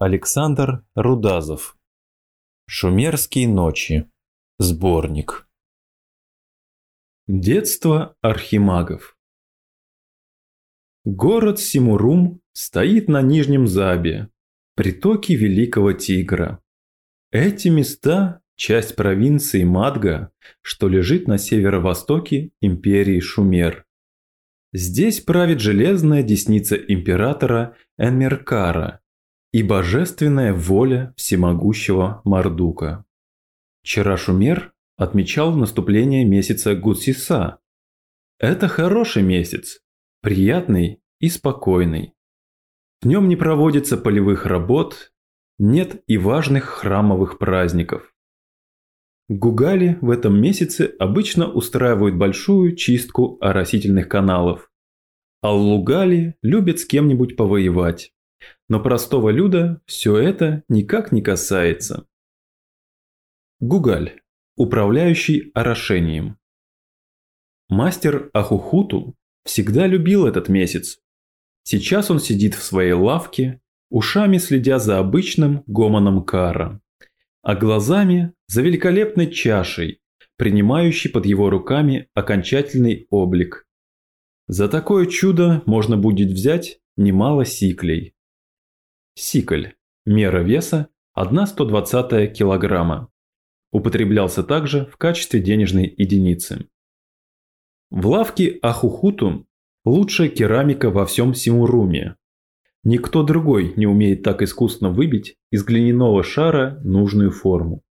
Александр Рудазов. Шумерские ночи. Сборник. Детство архимагов. Город Симурум стоит на Нижнем Забе, притоке Великого Тигра. Эти места – часть провинции Мадга, что лежит на северо-востоке империи Шумер. Здесь правит железная десница императора Энмеркара – и божественная воля всемогущего Мардука. Вчера Шумер отмечал наступление месяца Гудсиса. Это хороший месяц, приятный и спокойный. В нем не проводится полевых работ, нет и важных храмовых праздников. Гугали в этом месяце обычно устраивают большую чистку оросительных каналов, а Лугали любят с кем-нибудь повоевать. Но простого люда все это никак не касается. Гугаль, управляющий орошением. Мастер Ахухуту всегда любил этот месяц. Сейчас он сидит в своей лавке, ушами следя за обычным гомоном кара, а глазами за великолепной чашей, принимающей под его руками окончательный облик. За такое чудо можно будет взять немало сиклей. Сикль. Мера веса 1,120 кг. Употреблялся также в качестве денежной единицы. В лавке Ахухуту лучшая керамика во всем Симуруме. Никто другой не умеет так искусно выбить из глиняного шара нужную форму,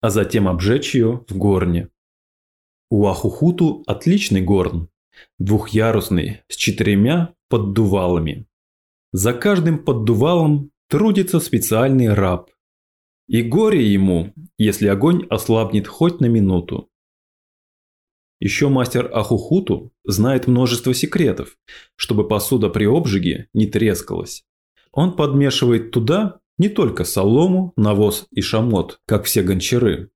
а затем обжечь ее в горне. У Ахухуту отличный горн, двухъярусный, с четырьмя поддувалами. За каждым поддувалом трудится специальный раб. И горе ему, если огонь ослабнет хоть на минуту. Еще мастер Ахухуту знает множество секретов, чтобы посуда при обжиге не трескалась. Он подмешивает туда не только солому, навоз и шамот, как все гончары,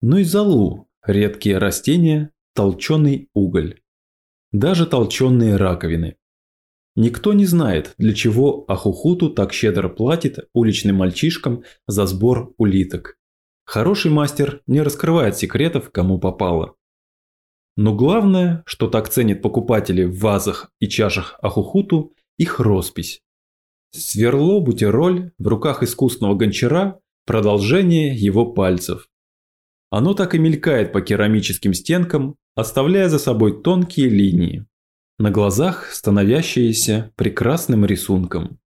но и золу, редкие растения, толченый уголь, даже толченые раковины. Никто не знает, для чего Ахухуту так щедро платит уличным мальчишкам за сбор улиток. Хороший мастер не раскрывает секретов, кому попало. Но главное, что так ценят покупатели в вазах и чашах Ахухуту, их роспись. Сверло бутероль в руках искусного гончара – продолжение его пальцев. Оно так и мелькает по керамическим стенкам, оставляя за собой тонкие линии на глазах становящиеся прекрасным рисунком.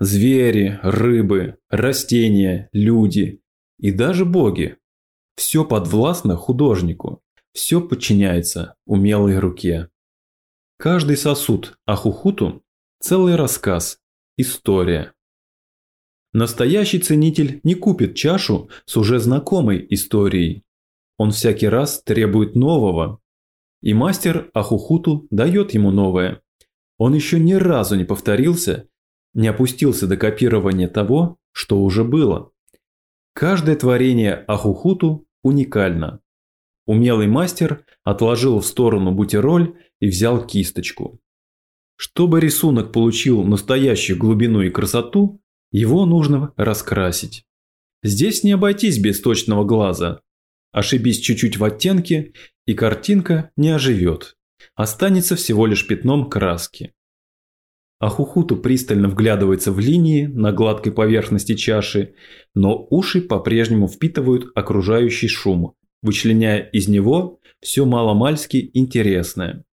Звери, рыбы, растения, люди и даже боги. Все подвластно художнику, все подчиняется умелой руке. Каждый сосуд Ахухуту – целый рассказ, история. Настоящий ценитель не купит чашу с уже знакомой историей. Он всякий раз требует нового, и мастер Ахухуту дает ему новое. Он еще ни разу не повторился, не опустился до копирования того, что уже было. Каждое творение Ахухуту уникально. Умелый мастер отложил в сторону бутероль и взял кисточку. Чтобы рисунок получил настоящую глубину и красоту, его нужно раскрасить. Здесь не обойтись без точного глаза. Ошибись чуть-чуть в оттенке, и картинка не оживет, останется всего лишь пятном краски. Ахухуту пристально вглядывается в линии на гладкой поверхности чаши, но уши по-прежнему впитывают окружающий шум, вычленяя из него все маломальски интересное.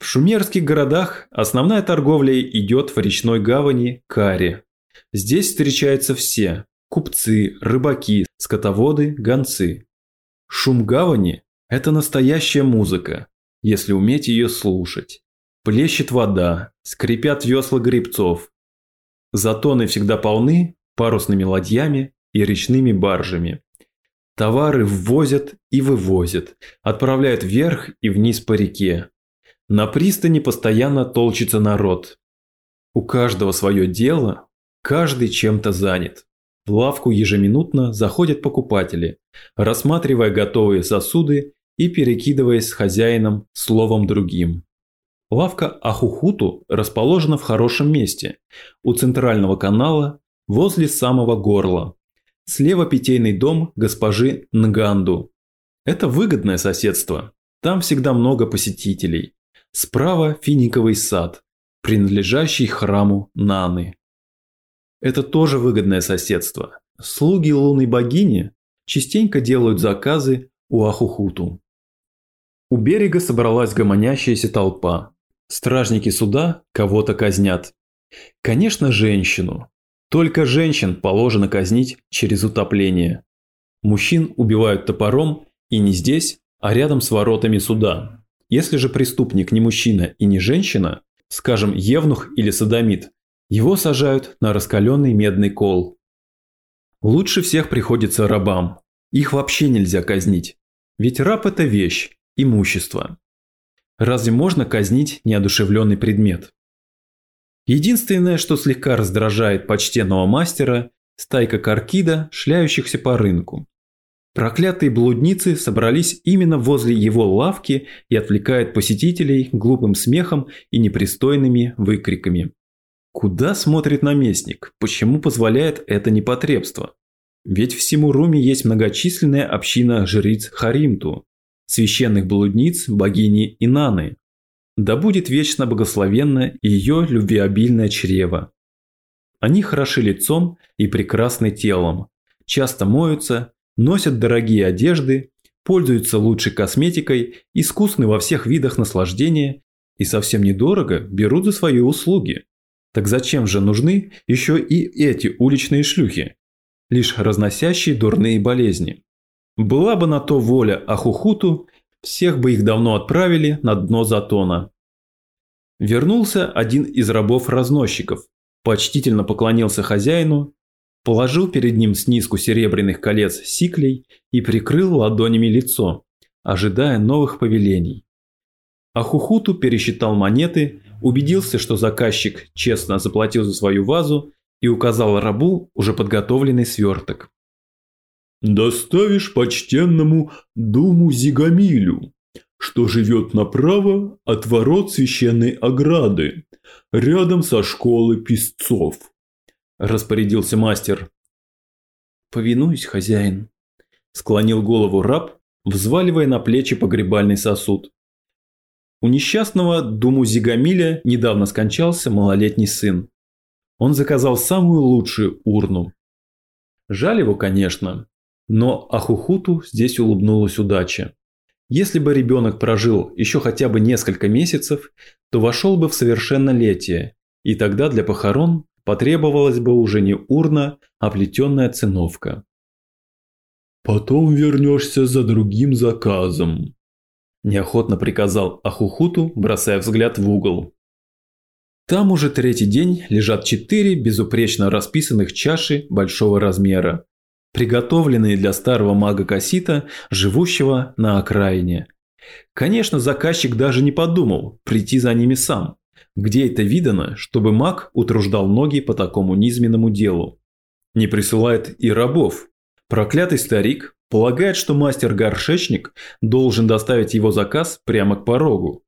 В шумерских городах основная торговля идет в речной гавани Кари. Здесь встречаются все – купцы, рыбаки, скотоводы, гонцы. Шум гавани это настоящая музыка, если уметь ее слушать. Плещет вода, скрипят весла грибцов. Затоны всегда полны парусными ладьями и речными баржами. Товары ввозят и вывозят, отправляют вверх и вниз по реке. На пристани постоянно толчется народ. У каждого свое дело, каждый чем-то занят. В лавку ежеминутно заходят покупатели, рассматривая готовые сосуды и перекидываясь с хозяином словом другим. Лавка Ахухуту расположена в хорошем месте, у центрального канала, возле самого горла. Слева питейный дом госпожи Нганду. Это выгодное соседство. Там всегда много посетителей. Справа финиковый сад, принадлежащий храму Наны. Это тоже выгодное соседство. Слуги лунной богини частенько делают заказы у Ахухуту. У берега собралась гомонящаяся толпа. Стражники суда кого-то казнят. Конечно, женщину. Только женщин положено казнить через утопление. Мужчин убивают топором и не здесь, а рядом с воротами суда. Если же преступник не мужчина и не женщина, скажем, евнух или садомит, его сажают на раскаленный медный кол. Лучше всех приходится рабам. Их вообще нельзя казнить. Ведь раб – это вещь, имущество. Разве можно казнить неодушевленный предмет? Единственное, что слегка раздражает почтенного мастера – стайка каркида, шляющихся по рынку. Проклятые блудницы собрались именно возле его лавки и отвлекают посетителей глупым смехом и непристойными выкриками. Куда смотрит наместник? Почему позволяет это непотребство? Ведь в Симуруме есть многочисленная община жриц Харимту, священных блудниц богини Инаны. Да будет вечно благословенно ее любвеобильное чрево. Они хороши лицом и прекрасны телом, часто моются, носят дорогие одежды, пользуются лучшей косметикой, искусны во всех видах наслаждения и совсем недорого берут за свои услуги. Так зачем же нужны еще и эти уличные шлюхи, лишь разносящие дурные болезни? Была бы на то воля Ахухуту, всех бы их давно отправили на дно затона. Вернулся один из рабов-разносчиков, почтительно поклонился хозяину, положил перед ним снизку серебряных колец сиклей и прикрыл ладонями лицо, ожидая новых повелений. Ахухуту пересчитал монеты, убедился, что заказчик честно заплатил за свою вазу и указал рабу уже подготовленный сверток. «Доставишь почтенному Думу Зигамилю, что живет направо от ворот священной ограды, рядом со школой писцов», – распорядился мастер. «Повинуюсь, хозяин», – склонил голову раб, взваливая на плечи погребальный сосуд. У несчастного Думу Зигамиля недавно скончался малолетний сын. Он заказал самую лучшую урну. Жаль его, конечно, но Ахухуту здесь улыбнулась удача. Если бы ребенок прожил еще хотя бы несколько месяцев, то вошел бы в совершеннолетие, и тогда для похорон потребовалась бы уже не урна, а плетеная циновка. «Потом вернешься за другим заказом», Неохотно приказал Ахухуту, бросая взгляд в угол. Там уже третий день лежат четыре безупречно расписанных чаши большого размера, приготовленные для старого мага Касита, живущего на окраине. Конечно, заказчик даже не подумал прийти за ними сам. Где это видано, чтобы маг утруждал ноги по такому низменному делу? Не присылает и рабов. Проклятый старик Полагает, что мастер-горшечник должен доставить его заказ прямо к порогу.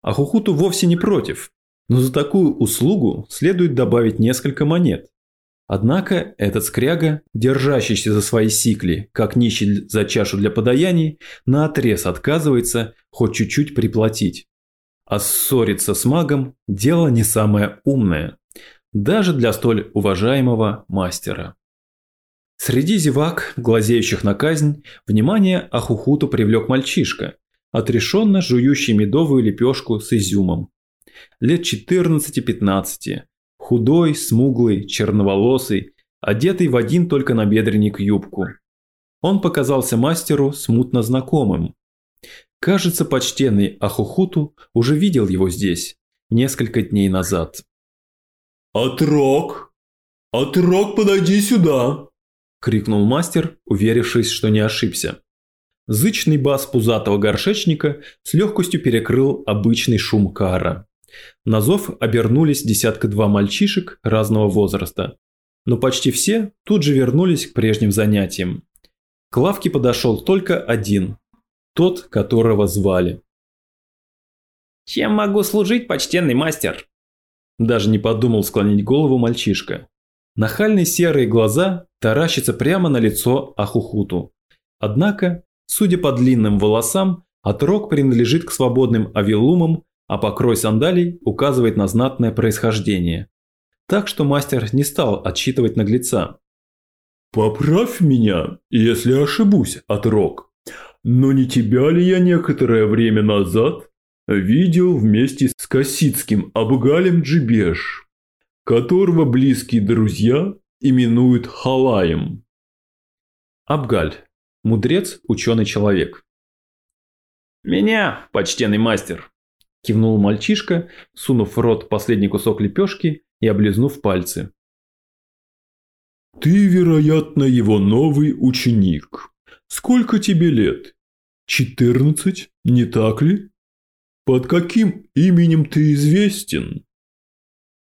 А Хухуту вовсе не против, но за такую услугу следует добавить несколько монет. Однако этот скряга, держащийся за свои сикли, как нищий за чашу для подаяний, наотрез отказывается хоть чуть-чуть приплатить. А ссориться с магом – дело не самое умное, даже для столь уважаемого мастера. Среди зевак, глазеющих на казнь, внимание Ахухуту привлек мальчишка, отрешенно жующий медовую лепешку с изюмом. Лет 14-15, худой, смуглый, черноволосый, одетый в один только набедренник юбку. Он показался мастеру смутно знакомым. Кажется, почтенный Ахухуту уже видел его здесь, несколько дней назад. «Отрок! Отрок, подойди сюда!» Крикнул мастер, уверившись, что не ошибся. Зычный бас пузатого горшечника с легкостью перекрыл обычный шум кара. На зов обернулись десятка-два мальчишек разного возраста. Но почти все тут же вернулись к прежним занятиям. К лавке подошел только один. Тот, которого звали. «Чем могу служить, почтенный мастер?» Даже не подумал склонить голову мальчишка. Нахальные серые глаза таращатся прямо на лицо Ахухуту. Однако, судя по длинным волосам, отрок принадлежит к свободным авилумам, а покрой сандалий указывает на знатное происхождение. Так что мастер не стал отсчитывать наглеца. «Поправь меня, если ошибусь, отрок. Но не тебя ли я некоторое время назад видел вместе с Косицким Абгалем Джибеш, которого близкие друзья именуют Халаем?» Абгаль. Мудрец, ученый человек. «Меня, почтенный мастер!» – кивнул мальчишка, сунув в рот последний кусок лепешки и облизнув пальцы. «Ты, вероятно, его новый ученик. Сколько тебе лет? Четырнадцать, не так ли? Под каким именем ты известен?»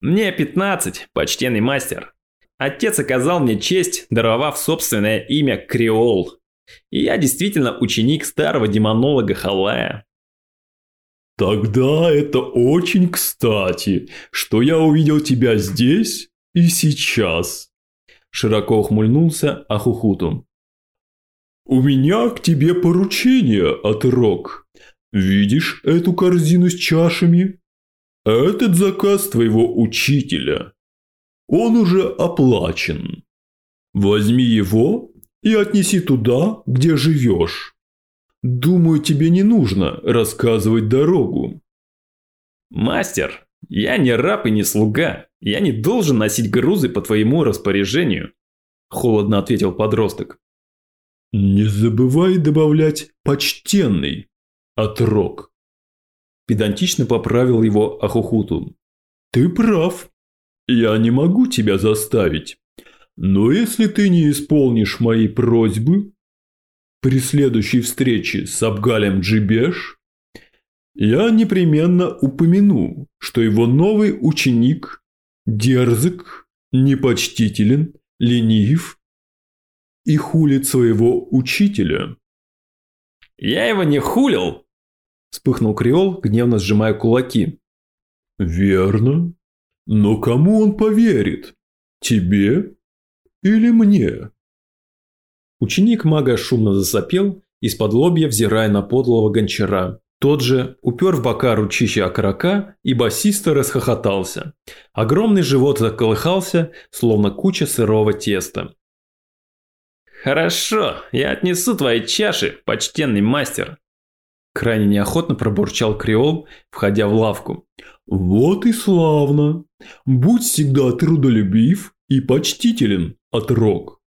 «Мне пятнадцать, почтенный мастер. Отец оказал мне честь, даровав собственное имя Креол. И я действительно ученик старого демонолога Халая. Тогда это очень кстати, что я увидел тебя здесь и сейчас. Широко ухмыльнулся Ахухуту. У меня к тебе поручение от Рок. Видишь эту корзину с чашами? Этот заказ твоего учителя. Он уже оплачен. Возьми его и отнеси туда, где живешь. Думаю, тебе не нужно рассказывать дорогу. Мастер, я не раб и не слуга. Я не должен носить грузы по твоему распоряжению. Холодно ответил подросток. Не забывай добавлять «почтенный» отрок. Педантично поправил его Ахухуту. Ты прав. Я не могу тебя заставить. Но если ты не исполнишь мои просьбы, при следующей встрече с Абгалем Джибеш, я непременно упомяну, что его новый ученик дерзок, непочтителен, ленив и хулит своего учителя. «Я его не хулил!» – вспыхнул Креол, гневно сжимая кулаки. «Верно. Но кому он поверит? Тебе или мне?» Ученик мага шумно засопел, из-под лобья взирая на подлого гончара. Тот же упер в бока ручище окорока и басисто расхохотался. Огромный живот заколыхался, словно куча сырого теста. «Хорошо, я отнесу твои чаши, почтенный мастер!» Крайне неохотно пробурчал Креол, входя в лавку. «Вот и славно! Будь всегда трудолюбив и почтителен, отрок,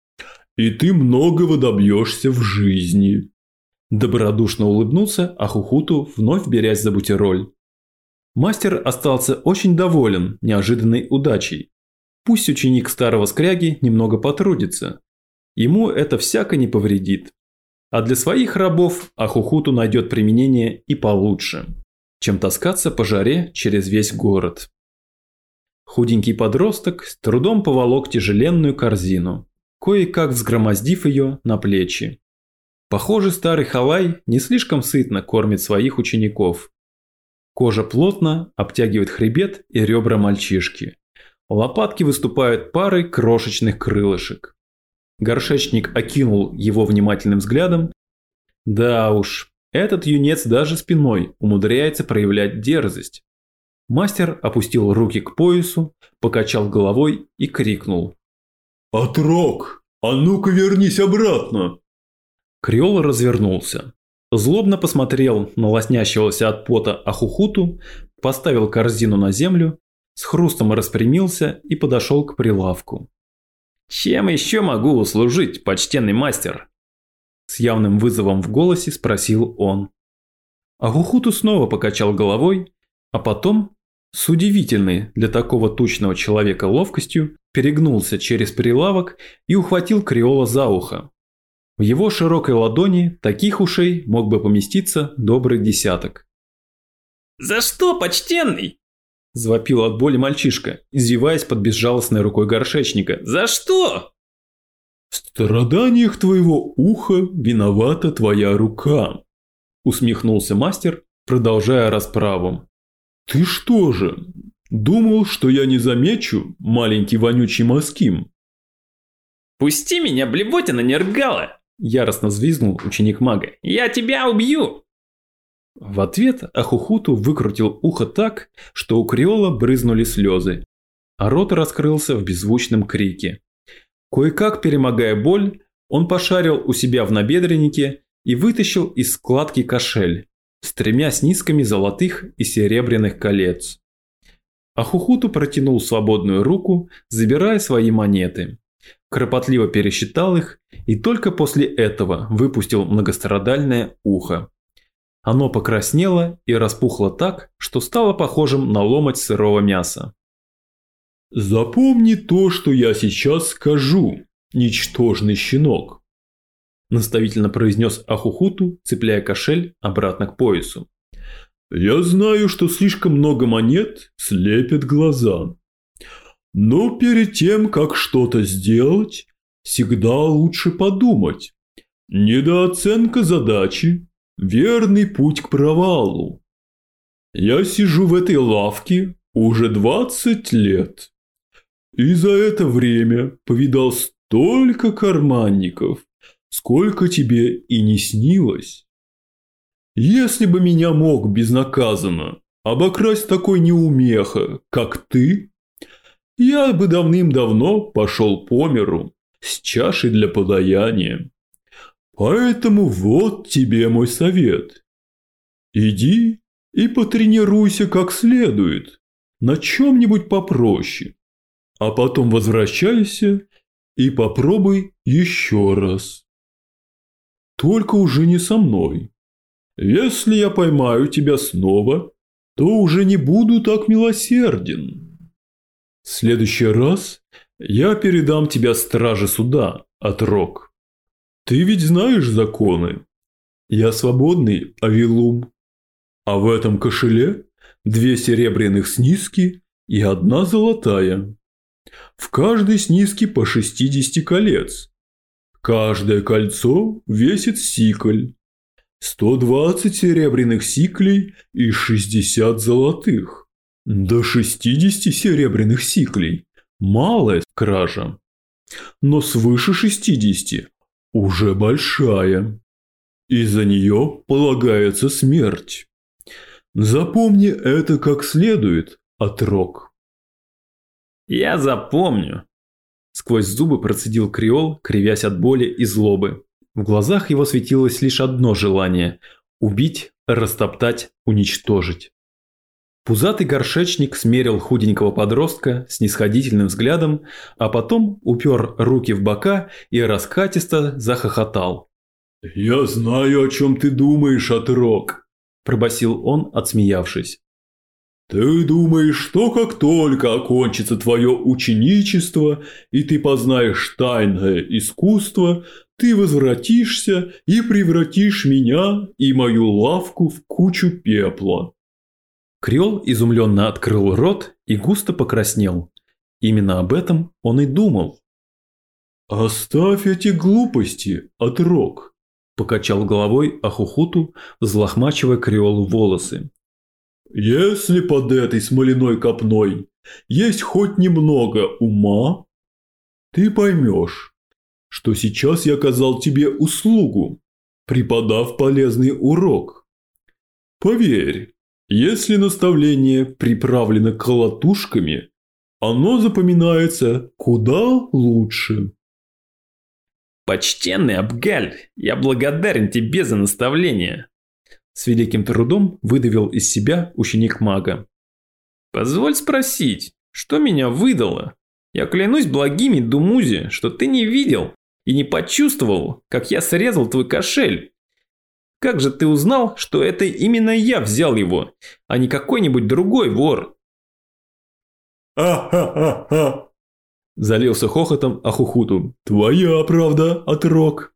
и ты многого добьешься в жизни!» Добродушно улыбнулся Ахухуту, вновь берясь за бутероль. Мастер остался очень доволен неожиданной удачей. Пусть ученик старого скряги немного потрудится. Ему это всяко не повредит. А для своих рабов Ахухуту найдет применение и получше, чем таскаться по жаре через весь город. Худенький подросток с трудом поволок тяжеленную корзину, кое-как взгромоздив ее на плечи. Похоже, старый халай не слишком сытно кормит своих учеников. Кожа плотно обтягивает хребет и ребра мальчишки. Лопатки выступают парой крошечных крылышек. Горшечник окинул его внимательным взглядом. Да уж, этот юнец даже спиной умудряется проявлять дерзость. Мастер опустил руки к поясу, покачал головой и крикнул. «Отрок, а ну-ка вернись обратно!» Креол развернулся. Злобно посмотрел на лоснящегося от пота Ахухуту, поставил корзину на землю, с хрустом распрямился и подошел к прилавку. «Чем еще могу услужить, почтенный мастер?» С явным вызовом в голосе спросил он. Ахухуту снова покачал головой, а потом, с удивительной для такого тучного человека ловкостью, перегнулся через прилавок и ухватил Креола за ухо. В его широкой ладони таких ушей мог бы поместиться добрый десяток. «За что, почтенный?» – завопил от боли мальчишка, извиваясь под безжалостной рукой горшечника. «За что?» «В страданиях твоего уха виновата твоя рука», – усмехнулся мастер, продолжая расправу. «Ты что же, Думал, что я не замечу, маленький вонючий моским. «Пусти меня, блевотина нергала!» – яростно взвизгнул ученик мага. «Я тебя убью!» В ответ Ахухуту выкрутил ухо так, что у Криола брызнули слезы, а рот раскрылся в беззвучном крике. Кое-как перемогая боль, он пошарил у себя в набедреннике и вытащил из складки кошель с тремя золотых и серебряных колец. Ахухуту протянул свободную руку, забирая свои монеты. Кропотливо пересчитал их и только после этого выпустил многострадальное ухо. Оно покраснело и распухло так, что стало похожим на ломоть сырого мяса. «Запомни то, что я сейчас скажу, ничтожный щенок», – наставительно произнес Ахухуту, цепляя кошель обратно к поясу. «Я знаю, что слишком много монет слепят глаза. Но перед тем, как что-то сделать, всегда лучше подумать. Недооценка задачи Верный путь к провалу. Я сижу в этой лавке уже 20 лет. И за это время повидал столько карманников, сколько тебе и не снилось. Если бы меня мог безнаказанно обокрасть такой неумеха, как ты, я бы давным-давно пошел по миру с чашей для подаяния. Поэтому вот тебе мой совет. Иди и потренируйся как следует, на чем-нибудь попроще. А потом возвращайся и попробуй еще раз. Только уже не со мной. Если я поймаю тебя снова, то уже не буду так милосерден. В следующий раз я передам тебя страже суда, отрок. Ты ведь знаешь законы. Я свободный Авилум. А в этом кошеле две серебряных снизки и одна золотая. В каждой снизке по 60 колец. Каждое кольцо весит сикль. 120 серебряных сиклей и 60 золотых. До 60 серебряных сиклей. Малая кража. Но свыше 60 уже большая. И за нее полагается смерть. Запомни это как следует, отрок. Я запомню. Сквозь зубы процедил Криол, кривясь от боли и злобы. В глазах его светилось лишь одно желание – убить, растоптать, уничтожить. Пузатый горшечник смерил худенького подростка с нисходительным взглядом, а потом упер руки в бока и раскатисто захохотал. «Я знаю, о чем ты думаешь, отрок», – пробасил он, отсмеявшись. «Ты думаешь, что как только окончится твое ученичество, и ты познаешь тайное искусство, ты возвратишься и превратишь меня и мою лавку в кучу пепла. Креол изумленно открыл рот и густо покраснел. Именно об этом он и думал. «Оставь эти глупости, отрок!» – покачал головой Ахухуту, взлохмачивая Креолу волосы. «Если под этой смоляной копной есть хоть немного ума, ты поймешь, что сейчас я оказал тебе услугу, преподав полезный урок. Поверь, если наставление приправлено колотушками, оно запоминается куда лучше. Почтенный Абгаль, я благодарен тебе за наставление. С великим трудом выдавил из себя ученик мага. Позволь спросить, что меня выдало? Я клянусь благими Думузи, что ты не видел и не почувствовал, как я срезал твой кошель как же ты узнал, что это именно я взял его, а не какой-нибудь другой вор? «А-ха-ха-ха!» Залился хохотом Ахухуту. «Твоя правда, отрок.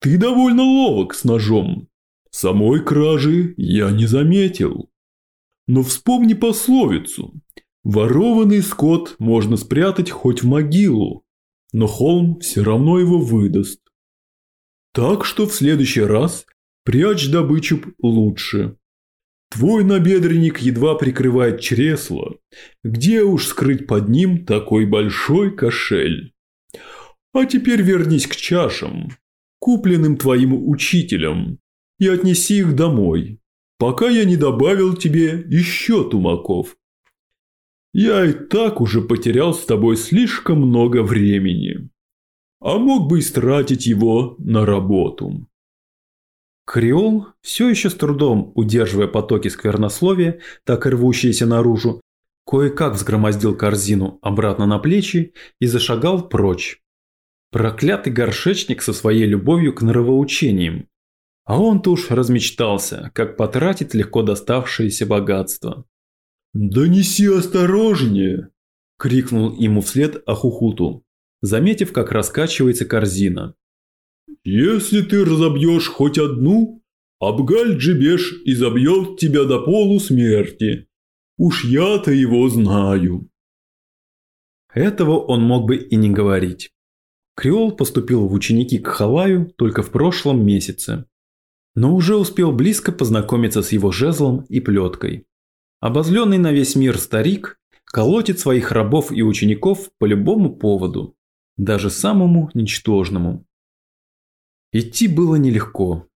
Ты довольно ловок с ножом. Самой кражи я не заметил. Но вспомни пословицу. Ворованный скот можно спрятать хоть в могилу, но холм все равно его выдаст. Так что в следующий раз Прячь добычу лучше. Твой набедренник едва прикрывает чресло. Где уж скрыть под ним такой большой кошель? А теперь вернись к чашам, купленным твоим учителем, и отнеси их домой, пока я не добавил тебе еще тумаков. Я и так уже потерял с тобой слишком много времени, а мог бы истратить его на работу. Креол, все еще с трудом удерживая потоки сквернословия, так и рвущиеся наружу, кое-как взгромоздил корзину обратно на плечи и зашагал прочь. Проклятый горшечник со своей любовью к нравоучениям. А он-то уж размечтался, как потратить легко доставшееся богатство. «Да неси осторожнее!» – крикнул ему вслед Ахухуту, заметив, как раскачивается корзина. Если ты разобьешь хоть одну, Абгаль-Джибеш изобьет тебя до полусмерти. Уж я-то его знаю. Этого он мог бы и не говорить. Креол поступил в ученики к Халаю только в прошлом месяце, но уже успел близко познакомиться с его жезлом и плеткой. Обозленный на весь мир старик колотит своих рабов и учеников по любому поводу, даже самому ничтожному. Идти было нелегко.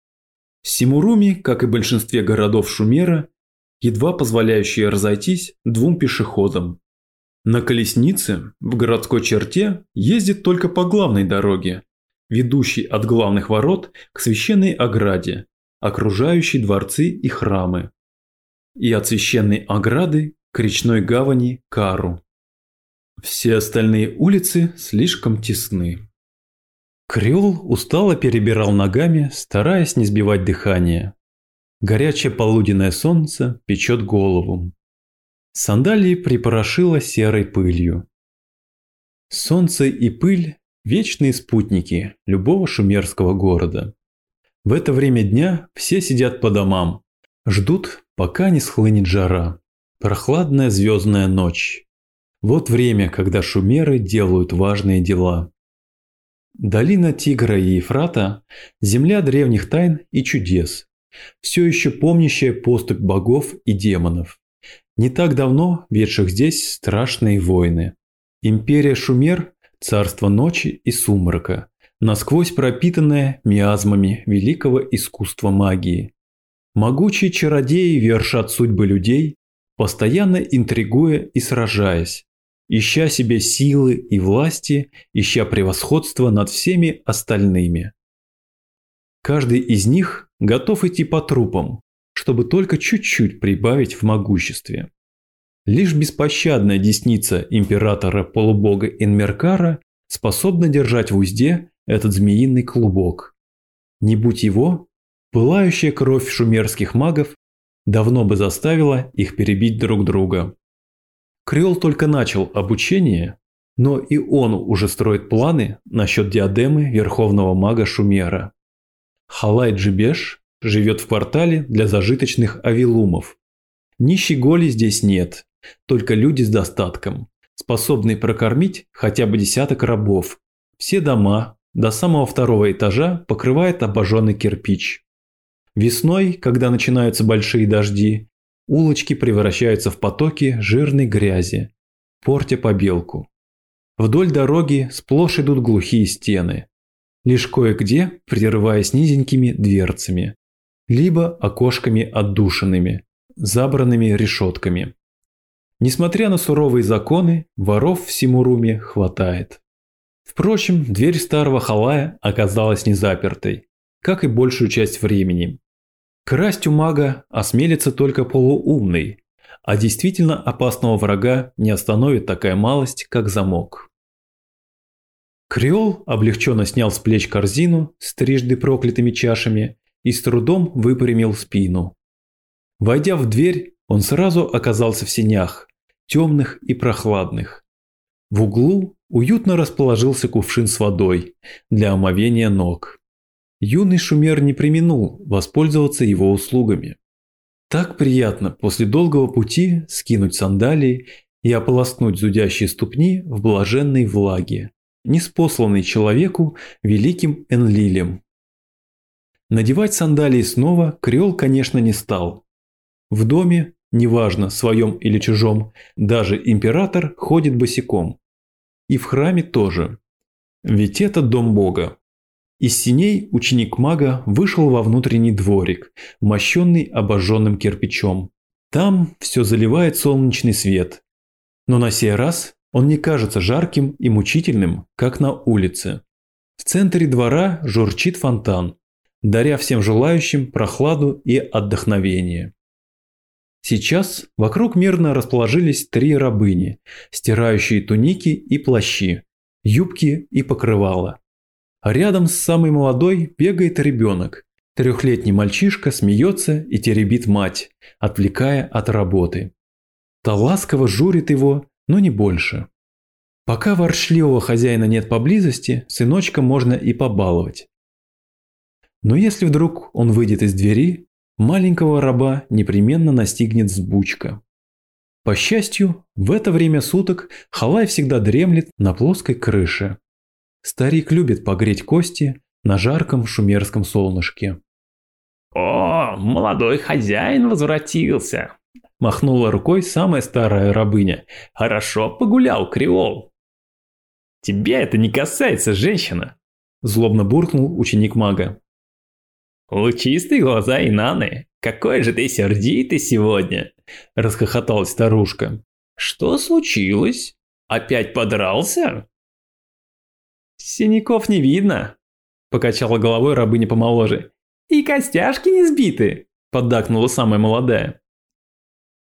Симуруми, как и большинстве городов Шумера, едва позволяющие разойтись двум пешеходам. На колеснице в городской черте ездит только по главной дороге, ведущей от главных ворот к священной ограде, окружающей дворцы и храмы, и от священной ограды к речной гавани Кару. Все остальные улицы слишком тесны. Крюл устало перебирал ногами, стараясь не сбивать дыхание. Горячее полуденное солнце печет голову. Сандалии припорошило серой пылью. Солнце и пыль – вечные спутники любого шумерского города. В это время дня все сидят по домам, ждут, пока не схлынет жара. Прохладная звездная ночь. Вот время, когда шумеры делают важные дела. Долина Тигра и Ефрата – земля древних тайн и чудес, все еще помнящая поступь богов и демонов. Не так давно ведших здесь страшные войны. Империя Шумер – царство ночи и сумрака, насквозь пропитанное миазмами великого искусства магии. Могучие чародеи вершат судьбы людей, постоянно интригуя и сражаясь, ища себе силы и власти, ища превосходство над всеми остальными. Каждый из них готов идти по трупам, чтобы только чуть-чуть прибавить в могуществе. Лишь беспощадная десница императора-полубога Энмеркара способна держать в узде этот змеиный клубок. Не будь его, пылающая кровь шумерских магов давно бы заставила их перебить друг друга. Крилл только начал обучение, но и он уже строит планы насчет диадемы верховного мага Шумера. Халай Джибеш живет в квартале для зажиточных авилумов. Нищей голи здесь нет, только люди с достатком, способные прокормить хотя бы десяток рабов. Все дома до самого второго этажа покрывает обожженный кирпич. Весной, когда начинаются большие дожди, Улочки превращаются в потоки жирной грязи, портя побелку. Вдоль дороги сплошь идут глухие стены, лишь кое-где прерываясь низенькими дверцами, либо окошками-отдушинами, забранными решетками. Несмотря на суровые законы, воров в Симуруме хватает. Впрочем, дверь старого халая оказалась не запертой, как и большую часть времени. Красть у мага осмелится только полуумный, а действительно опасного врага не остановит такая малость, как замок. Креол облегченно снял с плеч корзину с трижды проклятыми чашами и с трудом выпрямил спину. Войдя в дверь, он сразу оказался в сенях, темных и прохладных. В углу уютно расположился кувшин с водой для омовения ног юный шумер не применул воспользоваться его услугами. Так приятно после долгого пути скинуть сандалии и ополоснуть зудящие ступни в блаженной влаге, неспосланной человеку великим Энлилем. Надевать сандалии снова Креол, конечно, не стал. В доме, неважно, своем или чужом, даже император ходит босиком. И в храме тоже. Ведь это дом Бога. Из синей ученик мага вышел во внутренний дворик, мощенный обожженным кирпичом. Там все заливает солнечный свет. Но на сей раз он не кажется жарким и мучительным, как на улице. В центре двора журчит фонтан, даря всем желающим прохладу и отдохновение. Сейчас вокруг мирно расположились три рабыни, стирающие туники и плащи, юбки и покрывала. А рядом с самой молодой бегает ребенок. Трехлетний мальчишка смеется и теребит мать, отвлекая от работы. Та ласково журит его, но не больше. Пока ворчливого хозяина нет поблизости, сыночка можно и побаловать. Но если вдруг он выйдет из двери, маленького раба непременно настигнет сбучка. По счастью, в это время суток Халай всегда дремлет на плоской крыше. Старик любит погреть кости на жарком шумерском солнышке. «О, молодой хозяин возвратился!» Махнула рукой самая старая рабыня. «Хорошо погулял, Креол!» «Тебя это не касается, женщина!» Злобно буркнул ученик мага. «Лучистые глаза Инаны, какой же ты сердитый сегодня!» – расхохоталась старушка. «Что случилось? Опять подрался?» «Синяков не видно», – покачала головой рабыня помоложе. «И костяшки не сбиты», – поддакнула самая молодая.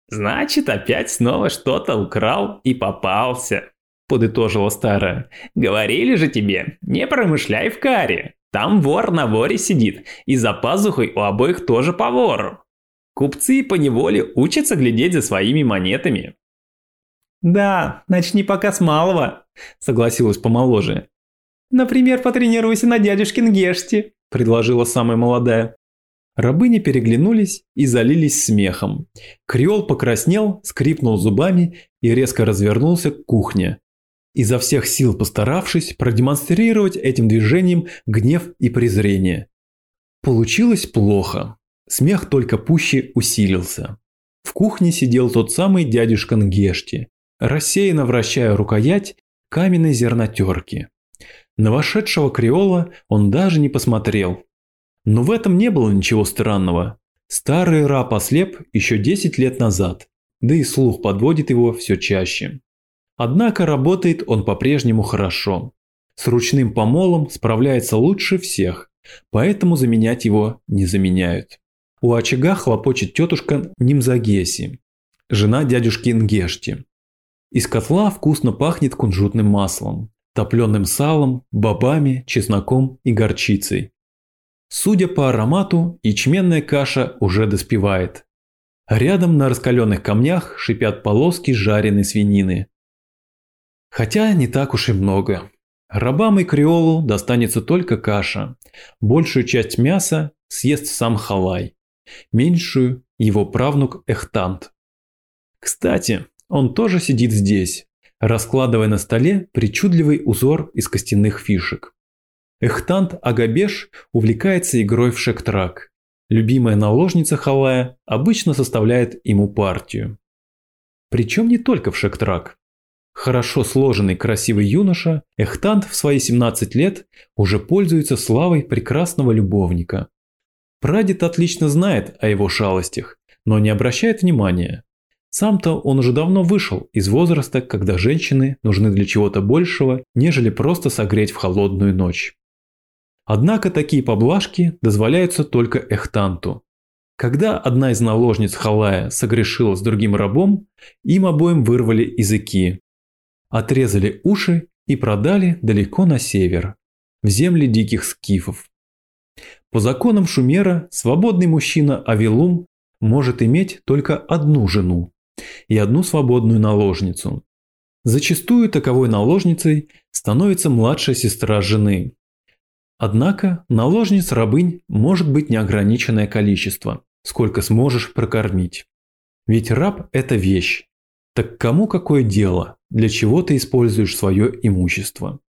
«Значит, опять снова что-то украл и попался», – подытожила старая. «Говорили же тебе, не промышляй в каре. Там вор на воре сидит, и за пазухой у обоих тоже по вору. Купцы по неволе учатся глядеть за своими монетами. «Да, начни пока с малого», – согласилась помоложе. «Например, потренируйся на дядюшкин Геште», – предложила самая молодая. Рабыни переглянулись и залились смехом. Креол покраснел, скрипнул зубами и резко развернулся к кухне, изо всех сил постаравшись продемонстрировать этим движением гнев и презрение. Получилось плохо. Смех только пуще усилился. В кухне сидел тот самый дядюшка Нгешти, рассеянно вращая рукоять каменной зернотерки. На вошедшего креола он даже не посмотрел. Но в этом не было ничего странного. Старый раб ослеп еще 10 лет назад, да и слух подводит его все чаще. Однако работает он по-прежнему хорошо. С ручным помолом справляется лучше всех, поэтому заменять его не заменяют. У очага хлопочет тетушка Нимзагеси, жена дядюшки Ингешти. Из котла вкусно пахнет кунжутным маслом, топленым салом, бобами, чесноком и горчицей. Судя по аромату, ячменная каша уже доспевает. Рядом на раскаленных камнях шипят полоски жареной свинины. Хотя не так уж и много. Рабам и креолу достанется только каша. Большую часть мяса съест сам Халай. Меньшую – его правнук Эхтант. Кстати, он тоже сидит здесь, раскладывая на столе причудливый узор из костяных фишек. Эхтант Агабеш увлекается игрой в шектрак. Любимая наложница Халая обычно составляет ему партию. Причем не только в шектрак. Хорошо сложенный красивый юноша, Эхтант в свои 17 лет уже пользуется славой прекрасного любовника. Прадед отлично знает о его шалостях, но не обращает внимания. Сам-то он уже давно вышел из возраста, когда женщины нужны для чего-то большего, нежели просто согреть в холодную ночь. Однако такие поблажки дозволяются только Эхтанту. Когда одна из наложниц Халая согрешила с другим рабом, им обоим вырвали языки, отрезали уши и продали далеко на север, в земли диких скифов. По законам Шумера свободный мужчина Авилум может иметь только одну жену и одну свободную наложницу. Зачастую таковой наложницей становится младшая сестра жены. Однако наложниц рабынь может быть неограниченное количество, сколько сможешь прокормить. Ведь раб – это вещь. Так кому какое дело, для чего ты используешь свое имущество.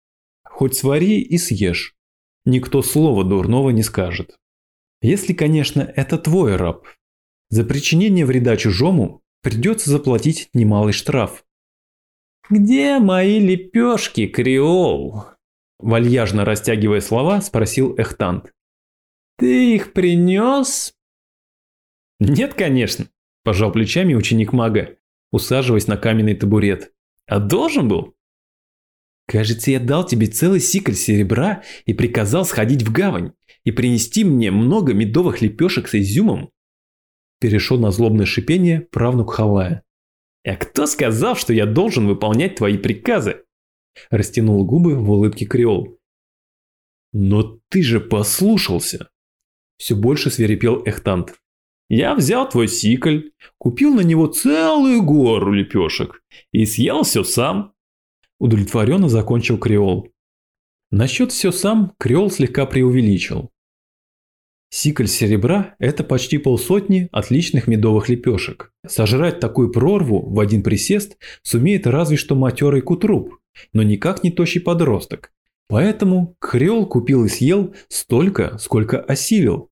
Хоть свари и съешь. Никто слова дурного не скажет. Если, конечно, это твой раб. За причинение вреда чужому придется заплатить немалый штраф. «Где мои лепешки, Креол?» Вальяжно растягивая слова, спросил Эхтант. «Ты их принес?» «Нет, конечно», – пожал плечами ученик мага, усаживаясь на каменный табурет. «А должен был?» «Кажется, я дал тебе целый сикль серебра и приказал сходить в гавань и принести мне много медовых лепешек с изюмом». Перешел на злобное шипение правнук Халая. «А кто сказал, что я должен выполнять твои приказы?» Растянул губы в улыбке Креол. «Но ты же послушался!» Все больше свирепел Эхтант. «Я взял твой сикль, купил на него целую гору лепешек и съел все сам». Удовлетворенно закончил Креол. Насчет все сам Креол слегка преувеличил. Сикль серебра – это почти полсотни отличных медовых лепешек. Сожрать такую прорву в один присест сумеет разве что матерый кутруп, но никак не тощий подросток. Поэтому Креол купил и съел столько, сколько осилил.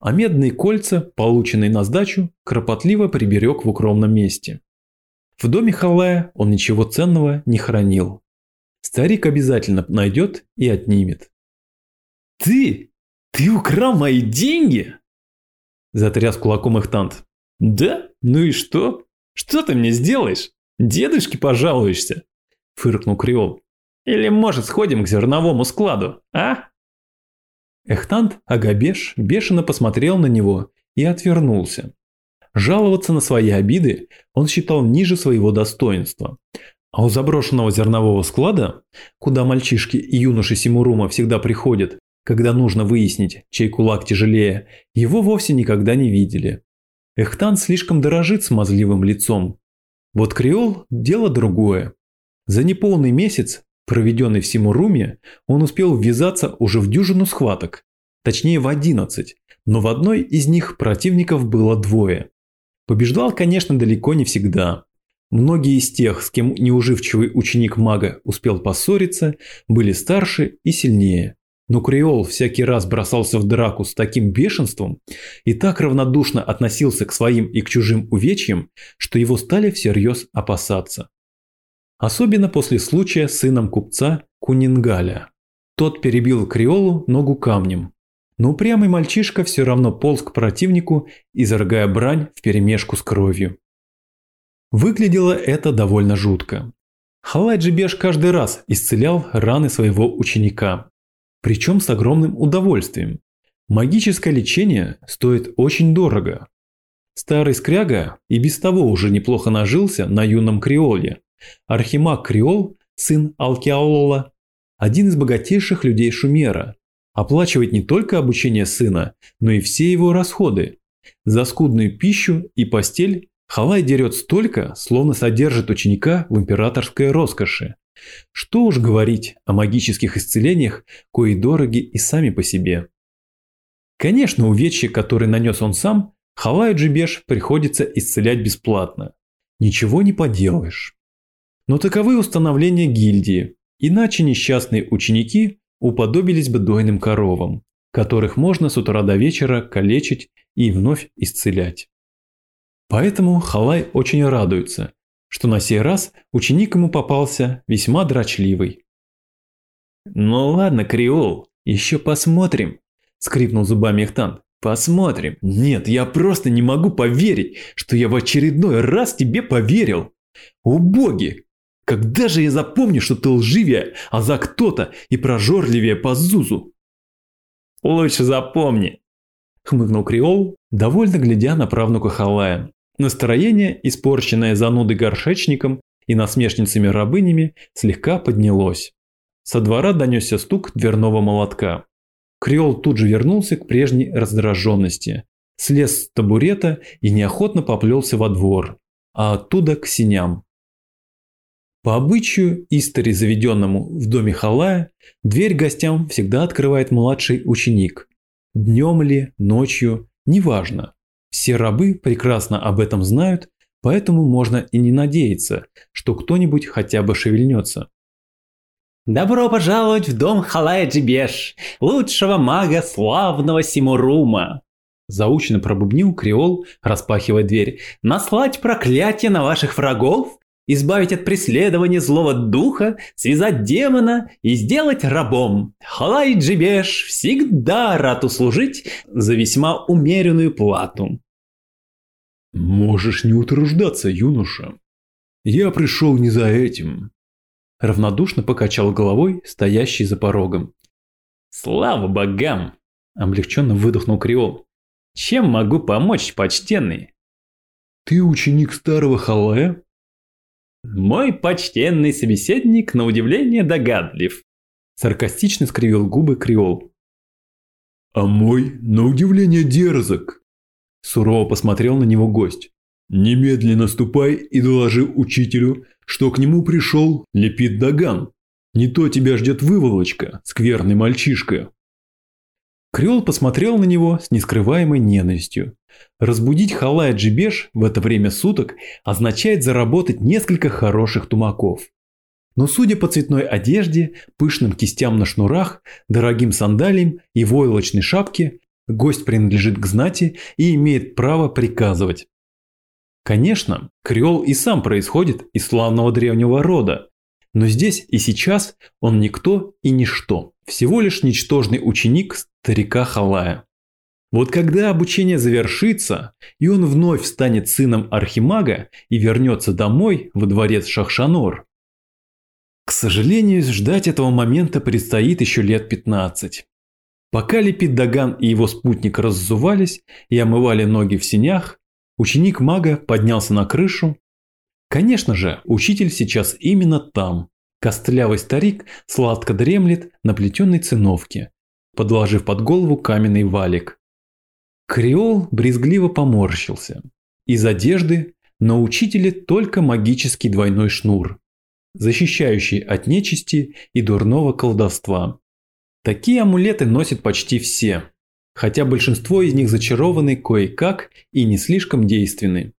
А медные кольца, полученные на сдачу, кропотливо приберег в укромном месте. В доме Халая он ничего ценного не хранил. Старик обязательно найдет и отнимет. «Ты «Ты украл мои деньги?» Затряс кулаком Эхтант. «Да? Ну и что? Что ты мне сделаешь? Дедушке пожалуешься?» Фыркнул Креол. «Или, может, сходим к зерновому складу, а?» Эхтант Агабеш бешено посмотрел на него и отвернулся. Жаловаться на свои обиды он считал ниже своего достоинства. А у заброшенного зернового склада, куда мальчишки и юноши Симурума всегда приходят, когда нужно выяснить, чей кулак тяжелее, его вовсе никогда не видели. Эхтан слишком дорожит смазливым лицом. Вот Креол – дело другое. За неполный месяц, проведенный в Симуруме, он успел ввязаться уже в дюжину схваток, точнее в одиннадцать, но в одной из них противников было двое. Побеждал, конечно, далеко не всегда. Многие из тех, с кем неуживчивый ученик мага успел поссориться, были старше и сильнее. Но Креол всякий раз бросался в драку с таким бешенством и так равнодушно относился к своим и к чужим увечьям, что его стали всерьез опасаться. Особенно после случая с сыном купца Кунингаля. Тот перебил Креолу ногу камнем. Но упрямый мальчишка все равно полз к противнику, изрыгая брань вперемешку с кровью. Выглядело это довольно жутко. Халаджи Беш каждый раз исцелял раны своего ученика, причем с огромным удовольствием. Магическое лечение стоит очень дорого. Старый скряга и без того уже неплохо нажился на юном Криоле. Архимаг Криол, сын Алкиаолола, один из богатейших людей Шумера, оплачивает не только обучение сына, но и все его расходы. За скудную пищу и постель Халай дерет столько, словно содержит ученика в императорской роскоши. Что уж говорить о магических исцелениях, кои дороги и сами по себе. Конечно, увечья, которые нанес он сам, Халаю Джибеш приходится исцелять бесплатно. Ничего не поделаешь. Но таковы установления гильдии, иначе несчастные ученики уподобились бы дойным коровам, которых можно с утра до вечера калечить и вновь исцелять. Поэтому Халай очень радуется, что на сей раз ученик ему попался весьма дрочливый. «Ну ладно, Креол, еще посмотрим», – скрипнул зубами Эхтан. «Посмотрим. Нет, я просто не могу поверить, что я в очередной раз тебе поверил. О боги! Когда же я запомню, что ты лживее, а за кто-то и прожорливее по Зузу?» «Лучше запомни», – хмыкнул Креол, довольно глядя на правнука Халая. Настроение, испорченное занудой горшечником и насмешницами-рабынями, слегка поднялось. Со двора донесся стук дверного молотка. Креол тут же вернулся к прежней раздраженности, слез с табурета и неохотно поплелся во двор, а оттуда к синям. По обычаю истори, заведенному в доме Халая, дверь гостям всегда открывает младший ученик. Днем ли, ночью, неважно. Все рабы прекрасно об этом знают, поэтому можно и не надеяться, что кто-нибудь хотя бы шевельнется. «Добро пожаловать в дом Халая Джибеш, лучшего мага славного Симурума!» Заученно пробубнил Креол, распахивая дверь. «Наслать проклятие на ваших врагов? Избавить от преследования злого духа, связать демона и сделать рабом. Халай Джибеш всегда рад услужить за весьма умеренную плату». «Можешь не утруждаться, юноша. Я пришел не за этим». Равнодушно покачал головой, стоящий за порогом. «Слава богам!» – облегченно выдохнул Креол. Чем могу помочь, почтенный? Ты ученик старого Халая? Мой почтенный собеседник, на удивление, догадлив. Саркастично скривил губы Креол. А мой, на удивление, дерзок. Сурово посмотрел на него гость. Немедленно ступай и доложи учителю, что к нему пришел Лепит Даган. Не то тебя ждет выволочка, скверный мальчишка. Крёл посмотрел на него с нескрываемой ненавистью. Разбудить Халая Джибеш в это время суток означает заработать несколько хороших тумаков. Но судя по цветной одежде, пышным кистям на шнурах, дорогим сандалиям и войлочной шапке, гость принадлежит к знати и имеет право приказывать. Конечно, Крёл и сам происходит из славного древнего рода, но здесь и сейчас он никто и ничто, всего лишь ничтожный ученик старика Халая. Вот когда обучение завершится, и он вновь станет сыном архимага и вернется домой во дворец Шахшанор. К сожалению, ждать этого момента предстоит еще лет 15. Пока Лепит Даган и его спутник раззувались и омывали ноги в синях, ученик мага поднялся на крышу. Конечно же, учитель сейчас именно там. Костлявый старик сладко дремлет на плетеной циновке, подложив под голову каменный валик. Креол брезгливо поморщился. Из одежды на учителе только магический двойной шнур, защищающий от нечисти и дурного колдовства. Такие амулеты носят почти все, хотя большинство из них зачарованы кое-как и не слишком действенны.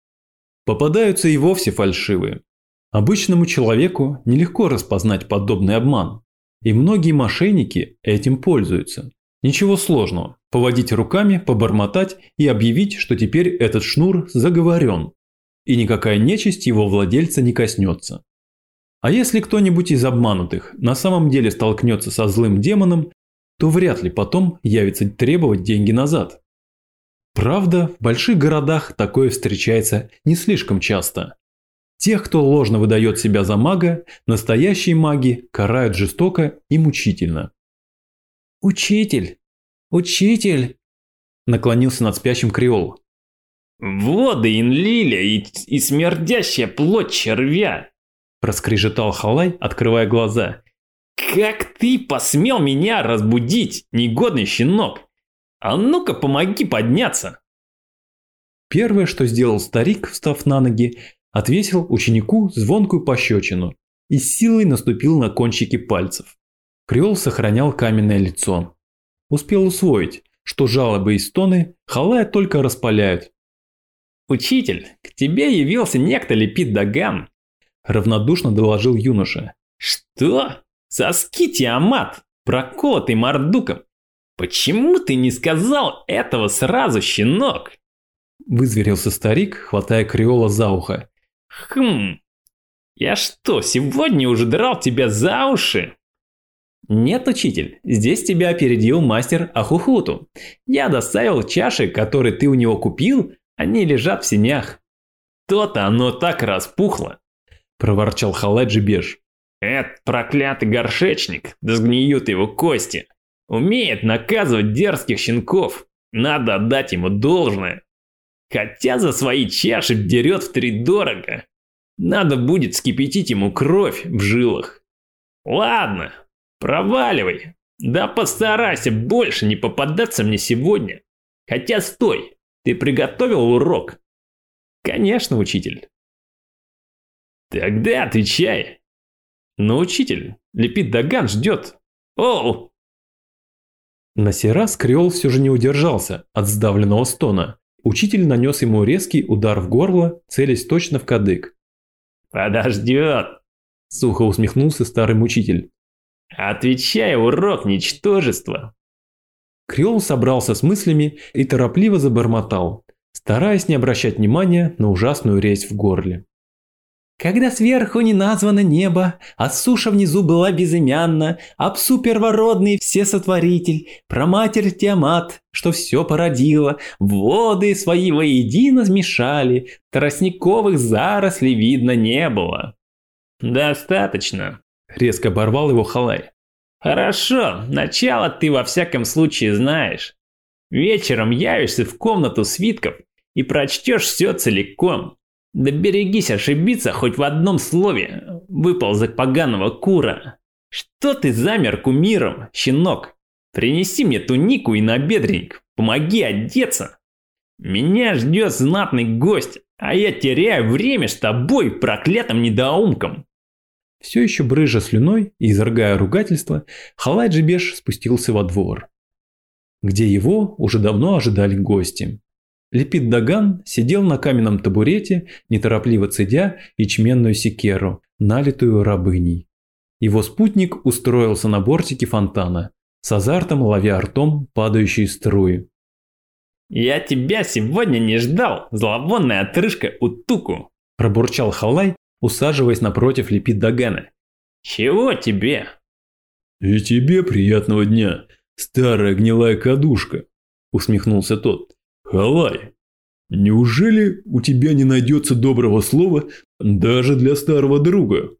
Попадаются и вовсе фальшивые. Обычному человеку нелегко распознать подобный обман. И многие мошенники этим пользуются. Ничего сложного. Поводить руками, побормотать и объявить, что теперь этот шнур заговорен. И никакая нечисть его владельца не коснется. А если кто-нибудь из обманутых на самом деле столкнется со злым демоном, то вряд ли потом явится требовать деньги назад. Правда, в больших городах такое встречается не слишком часто. Тех, кто ложно выдает себя за мага, настоящие маги карают жестоко и мучительно. «Учитель! Учитель!» Наклонился над спящим Креол. «Воды инлиля и, и смердящая плоть червя!» Проскрежетал Халай, открывая глаза. «Как ты посмел меня разбудить, негодный щенок? А ну-ка помоги подняться!» Первое, что сделал старик, встав на ноги, отвесил ученику звонкую пощечину и силой наступил на кончики пальцев. Креол сохранял каменное лицо. Успел усвоить, что жалобы и стоны Халая только распаляют. «Учитель, к тебе явился некто Лепит Даган», – равнодушно доложил юноша. «Что? Соски Тиамат, проколотый мордуком. Почему ты не сказал этого сразу, щенок?» Вызверился старик, хватая Креола за ухо. Хм, я что, сегодня уже драл тебя за уши? Нет, учитель, здесь тебя опередил мастер Ахухуту. Я доставил чаши, которые ты у него купил, они лежат в синях. То-то оно так распухло, проворчал Халаджи Беж. Этот проклятый горшечник, да сгниют его кости. Умеет наказывать дерзких щенков. Надо отдать ему должное. Хотя за свои чаши дерет втридорого. Надо будет скипятить ему кровь в жилах. Ладно, проваливай. Да постарайся больше не попадаться мне сегодня. Хотя стой, ты приготовил урок? Конечно, учитель. Тогда отвечай. Но учитель, Лепит Даган ждет. Оу! На сей раз Креол все же не удержался от сдавленного стона. Учитель нанес ему резкий удар в горло, целясь точно в кадык. «Подождет!» – сухо усмехнулся старый мучитель. «Отвечай, урок ничтожества!» Креол собрался с мыслями и торопливо забормотал, стараясь не обращать внимания на ужасную резь в горле. Когда сверху не названо небо, а суша внизу была безымянна, а псу первородный сотворитель, проматерь Тиамат, что все породила, воды свои воедино смешали, тростниковых зарослей видно не было. «Достаточно», – резко оборвал его Халай. «Хорошо, начало ты во всяком случае знаешь. Вечером явишься в комнату свитков и прочтешь все целиком. Да берегись ошибиться хоть в одном слове, выползок поганого кура. Что ты замер кумиром, щенок? Принеси мне тунику и набедренник, помоги одеться. Меня ждет знатный гость, а я теряю время с тобой, проклятым недоумком. Все еще брыжа слюной и изрыгая ругательство, Халай Джибеш спустился во двор, где его уже давно ожидали гости. Лепит Даган сидел на каменном табурете, неторопливо цедя ячменную секеру, налитую рабыней. Его спутник устроился на бортике фонтана, с азартом ловя ртом падающие струи. «Я тебя сегодня не ждал, зловонная отрыжка Утуку!» – пробурчал Халай, усаживаясь напротив Лепит Дагана. «Чего тебе?» «И тебе приятного дня, старая гнилая кадушка!» – усмехнулся тот. Халай, неужели у тебя не найдется доброго слова даже для старого друга?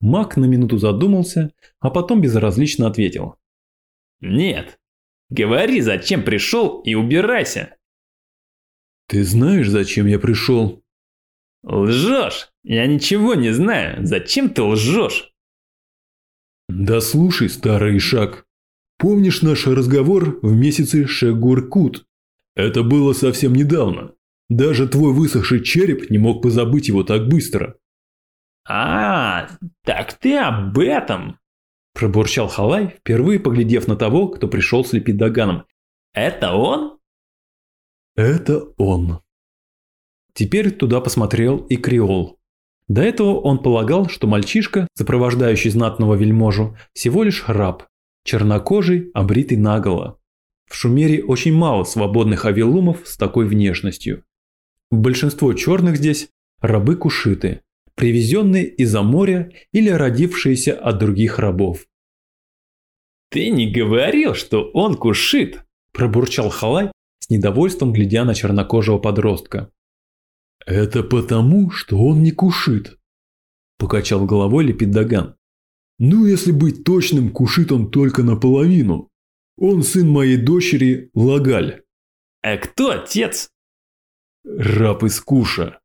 Мак на минуту задумался, а потом безразлично ответил. Нет. Говори, зачем пришел и убирайся. Ты знаешь, зачем я пришел? Лжешь. Я ничего не знаю. Зачем ты лжешь? Да слушай, старый Ишак. Помнишь наш разговор в месяце Шегуркут? Это было совсем недавно. Даже твой высохший череп не мог позабыть его так быстро. А, так ты об этом? Пробурчал Халай, впервые поглядев на того, кто пришел с Лепидаганом. Это он? Это он. Теперь туда посмотрел и Криол. До этого он полагал, что мальчишка, сопровождающий знатного вельможу, всего лишь раб, чернокожий, обритый наголо. В Шумере очень мало свободных авилумов с такой внешностью. Большинство черных здесь – рабы кушиты, привезенные из-за моря или родившиеся от других рабов. «Ты не говорил, что он кушит!» – пробурчал Халай с недовольством, глядя на чернокожего подростка. «Это потому, что он не кушит», – покачал головой Лепиддаган. «Ну, если быть точным, кушит он только наполовину. Он сын моей дочери Лагаль. А кто отец? Раб из Куша,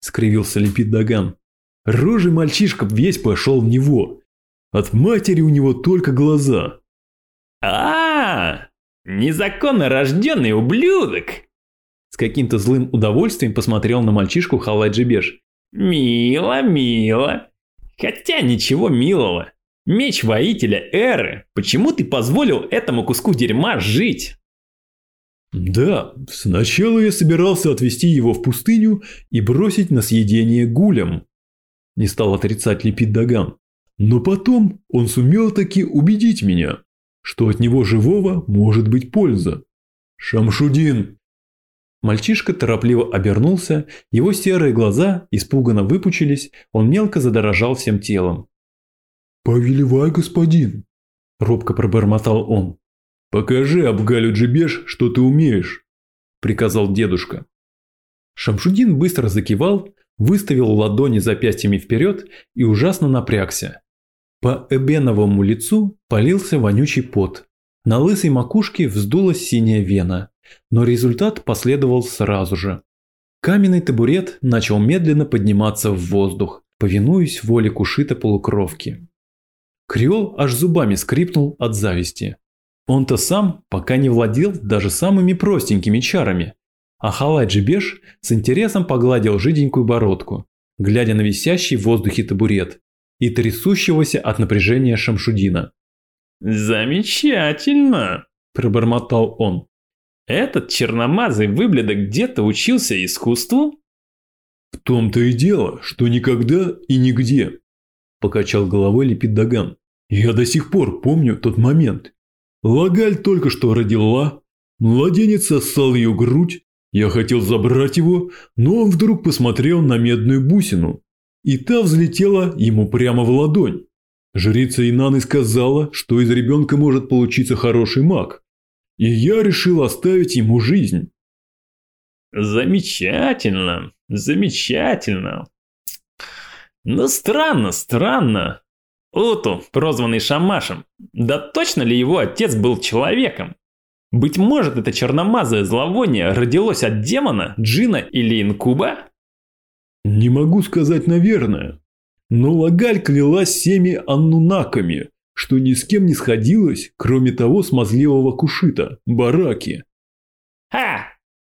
скривился Лепит Даган. Рожий мальчишка весь пошел в него. От матери у него только глаза. А, -а, -а незаконно рожденный ублюдок! С каким-то злым удовольствием посмотрел на мальчишку Халай-Джибеш. Мило, мило. Хотя ничего милого. Меч воителя Эры, почему ты позволил этому куску дерьма жить? Да, сначала я собирался отвезти его в пустыню и бросить на съедение гулям. Не стал отрицать Лепит Даган. Но потом он сумел таки убедить меня, что от него живого может быть польза. Шамшудин! Мальчишка торопливо обернулся, его серые глаза испуганно выпучились, он мелко задорожал всем телом. «Повелевай, господин!» – робко пробормотал он. «Покажи Абгалю Джибеш, что ты умеешь!» – приказал дедушка. Шамшудин быстро закивал, выставил ладони запястьями вперед и ужасно напрягся. По эбеновому лицу полился вонючий пот. На лысой макушке вздулась синяя вена, но результат последовал сразу же. Каменный табурет начал медленно подниматься в воздух, повинуясь воле кушита полукровки. Креол аж зубами скрипнул от зависти. Он-то сам пока не владел даже самыми простенькими чарами. А Халай Джибеш с интересом погладил жиденькую бородку, глядя на висящий в воздухе табурет и трясущегося от напряжения Шамшудина. «Замечательно!» – пробормотал он. «Этот черномазый выблядок где-то учился искусству?» «В том-то и дело, что никогда и нигде», – покачал головой Лепиддаган. «Я до сих пор помню тот момент. Лагаль только что родила, младенец сосал ее грудь, я хотел забрать его, но он вдруг посмотрел на медную бусину, и та взлетела ему прямо в ладонь. Жрица Инаны сказала, что из ребенка может получиться хороший маг, и я решил оставить ему жизнь. Замечательно, замечательно. Но странно, странно. Уту, прозванный Шамашем, да точно ли его отец был человеком? Быть может, это черномазое зловоние родилось от демона, джина или инкуба? Не могу сказать наверное, но Лагаль клялась всеми аннунаками, что ни с кем не сходилась, кроме того смазливого кушита, бараки. «Ха!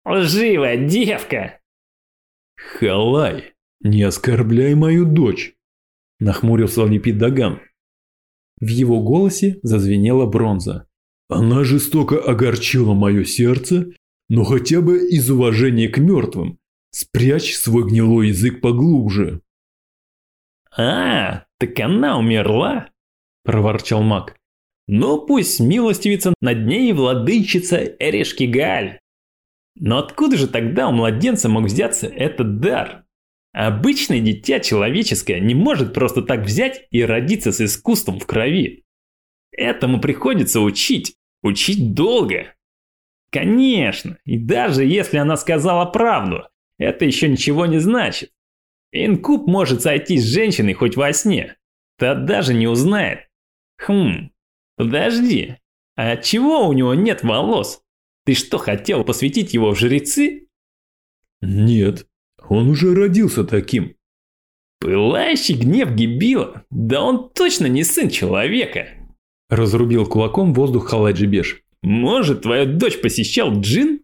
Лживая девка!» «Халай, не оскорбляй мою дочь!» – нахмурился Липид Даган. В его голосе зазвенела бронза. «Она жестоко огорчила мое сердце, но хотя бы из уважения к мертвым спрячь свой гнилой язык поглубже». «А, так она умерла?» – проворчал маг. «Ну пусть милостивится над ней владычица Эрешкигаль. Но откуда же тогда у младенца мог взяться этот дар? Обычное дитя человеческое не может просто так взять и родиться с искусством в крови. Этому приходится учить, учить долго. Конечно, и даже если она сказала правду, это еще ничего не значит. Инкуб может сойти с женщиной хоть во сне. Та даже не узнает. Хм, подожди, а чего у него нет волос? Ты что, хотел посвятить его в жрецы? Нет, он уже родился таким. Пылающий гнев Гибила? Да он точно не сын человека. Разрубил кулаком воздух Халаджи Беш. Может, твоя дочь посещал джин?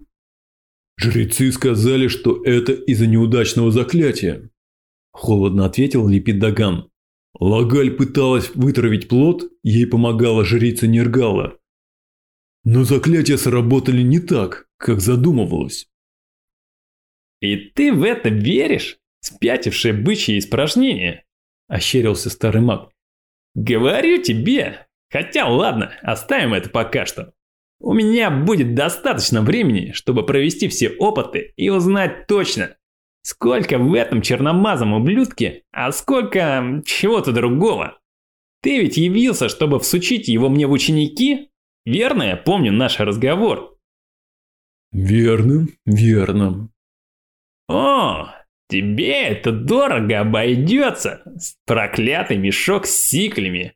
Жрецы сказали, что это из-за неудачного заклятия. Холодно ответил Липидаган. Лагаль пыталась вытравить плод, ей помогала жрица Нергала. Но заклятия сработали не так, как задумывалось. «И ты в это веришь? Спятившее бычье испражнение?» – ощерился старый маг. «Говорю тебе! Хотя ладно, оставим это пока что. У меня будет достаточно времени, чтобы провести все опыты и узнать точно, сколько в этом черномазом ублюдке, а сколько чего-то другого. Ты ведь явился, чтобы всучить его мне в ученики? Верно я помню наш разговор? Верно, верно. О, тебе это дорого обойдется. Проклятый мешок с сиклями.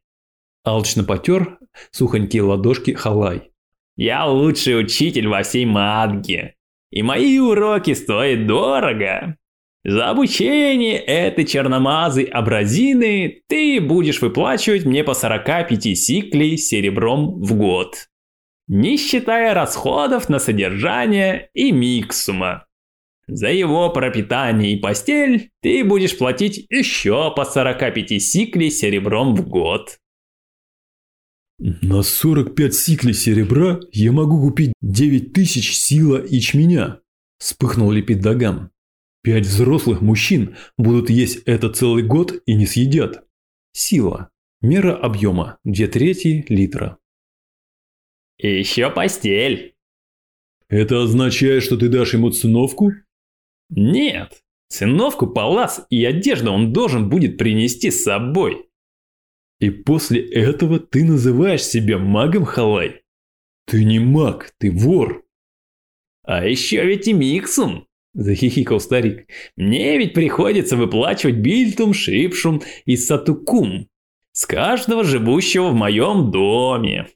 Алчно потер сухонькие ладошки Халай. Я лучший учитель во всей Мадге. И мои уроки стоят дорого. За обучение этой черномазой абразины ты будешь выплачивать мне по 45 сиклей серебром в год. Не считая расходов на содержание и миксума. За его пропитание и постель ты будешь платить еще по 45 сиклей серебром в год. На 45 сиклей серебра я могу купить 9000 сила ячменя, вспыхнул Лепидаган. Пять взрослых мужчин будут есть это целый год и не съедят. Сила. Мера объема. Две трети литра. И еще постель. Это означает, что ты дашь ему циновку? Нет. Циновку, палас и одежду он должен будет принести с собой. И после этого ты называешь себя магом Халай? Ты не маг, ты вор. А еще ведь и Миксум. – захихикал старик. «Мне ведь приходится выплачивать бильтум, шипшум и сатукум с каждого живущего в моем доме».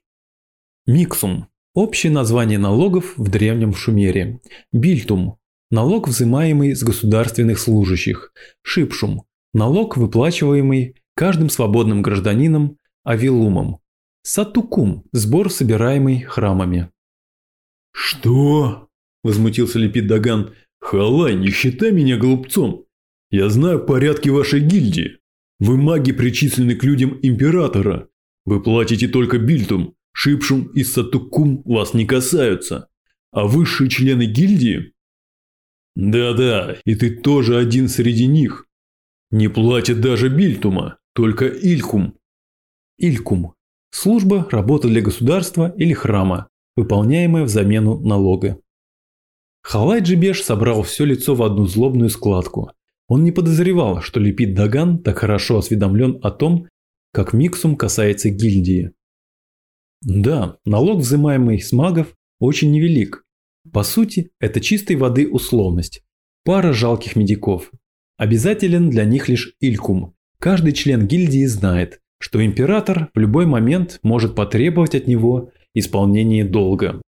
Миксум – общее название налогов в древнем Шумере. Бильтум – налог, взимаемый с государственных служащих. Шипшум – налог, выплачиваемый каждым свободным гражданином авилумом. Сатукум – сбор, собираемый храмами. «Что?» – возмутился Лепит Даган. «Халай, не считай меня глупцом. Я знаю порядки вашей гильдии. Вы маги причислены к людям императора. Вы платите только бильтум, шипшум и сатукум вас не касаются. А высшие члены гильдии? Да-да, и ты тоже один среди них. Не платят даже бильтума, только илькум. Илькум Служба – работа для государства или храма, выполняемая в замену налога. Халай Джибеш собрал все лицо в одну злобную складку. Он не подозревал, что Лепит Даган так хорошо осведомлен о том, как миксум касается гильдии. Да, налог, взимаемый с магов, очень невелик. По сути, это чистой воды условность. Пара жалких медиков. Обязателен для них лишь илькум. Каждый член гильдии знает, что император в любой момент может потребовать от него исполнения долга.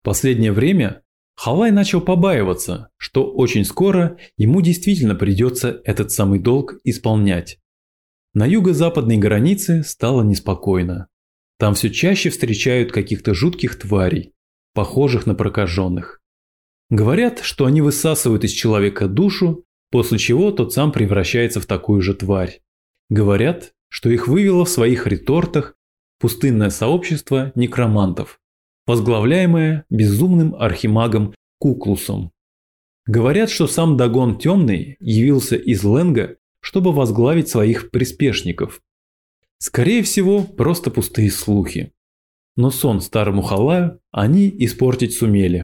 В последнее время Халай начал побаиваться, что очень скоро ему действительно придется этот самый долг исполнять. На юго-западной границе стало неспокойно. Там все чаще встречают каких-то жутких тварей, похожих на прокаженных. Говорят, что они высасывают из человека душу, после чего тот сам превращается в такую же тварь. Говорят, что их вывело в своих ретортах пустынное сообщество некромантов, возглавляемое безумным архимагом Куклусом. Говорят, что сам Дагон Темный явился из Ленга, чтобы возглавить своих приспешников. Скорее всего, просто пустые слухи. Но сон старому халаю они испортить сумели.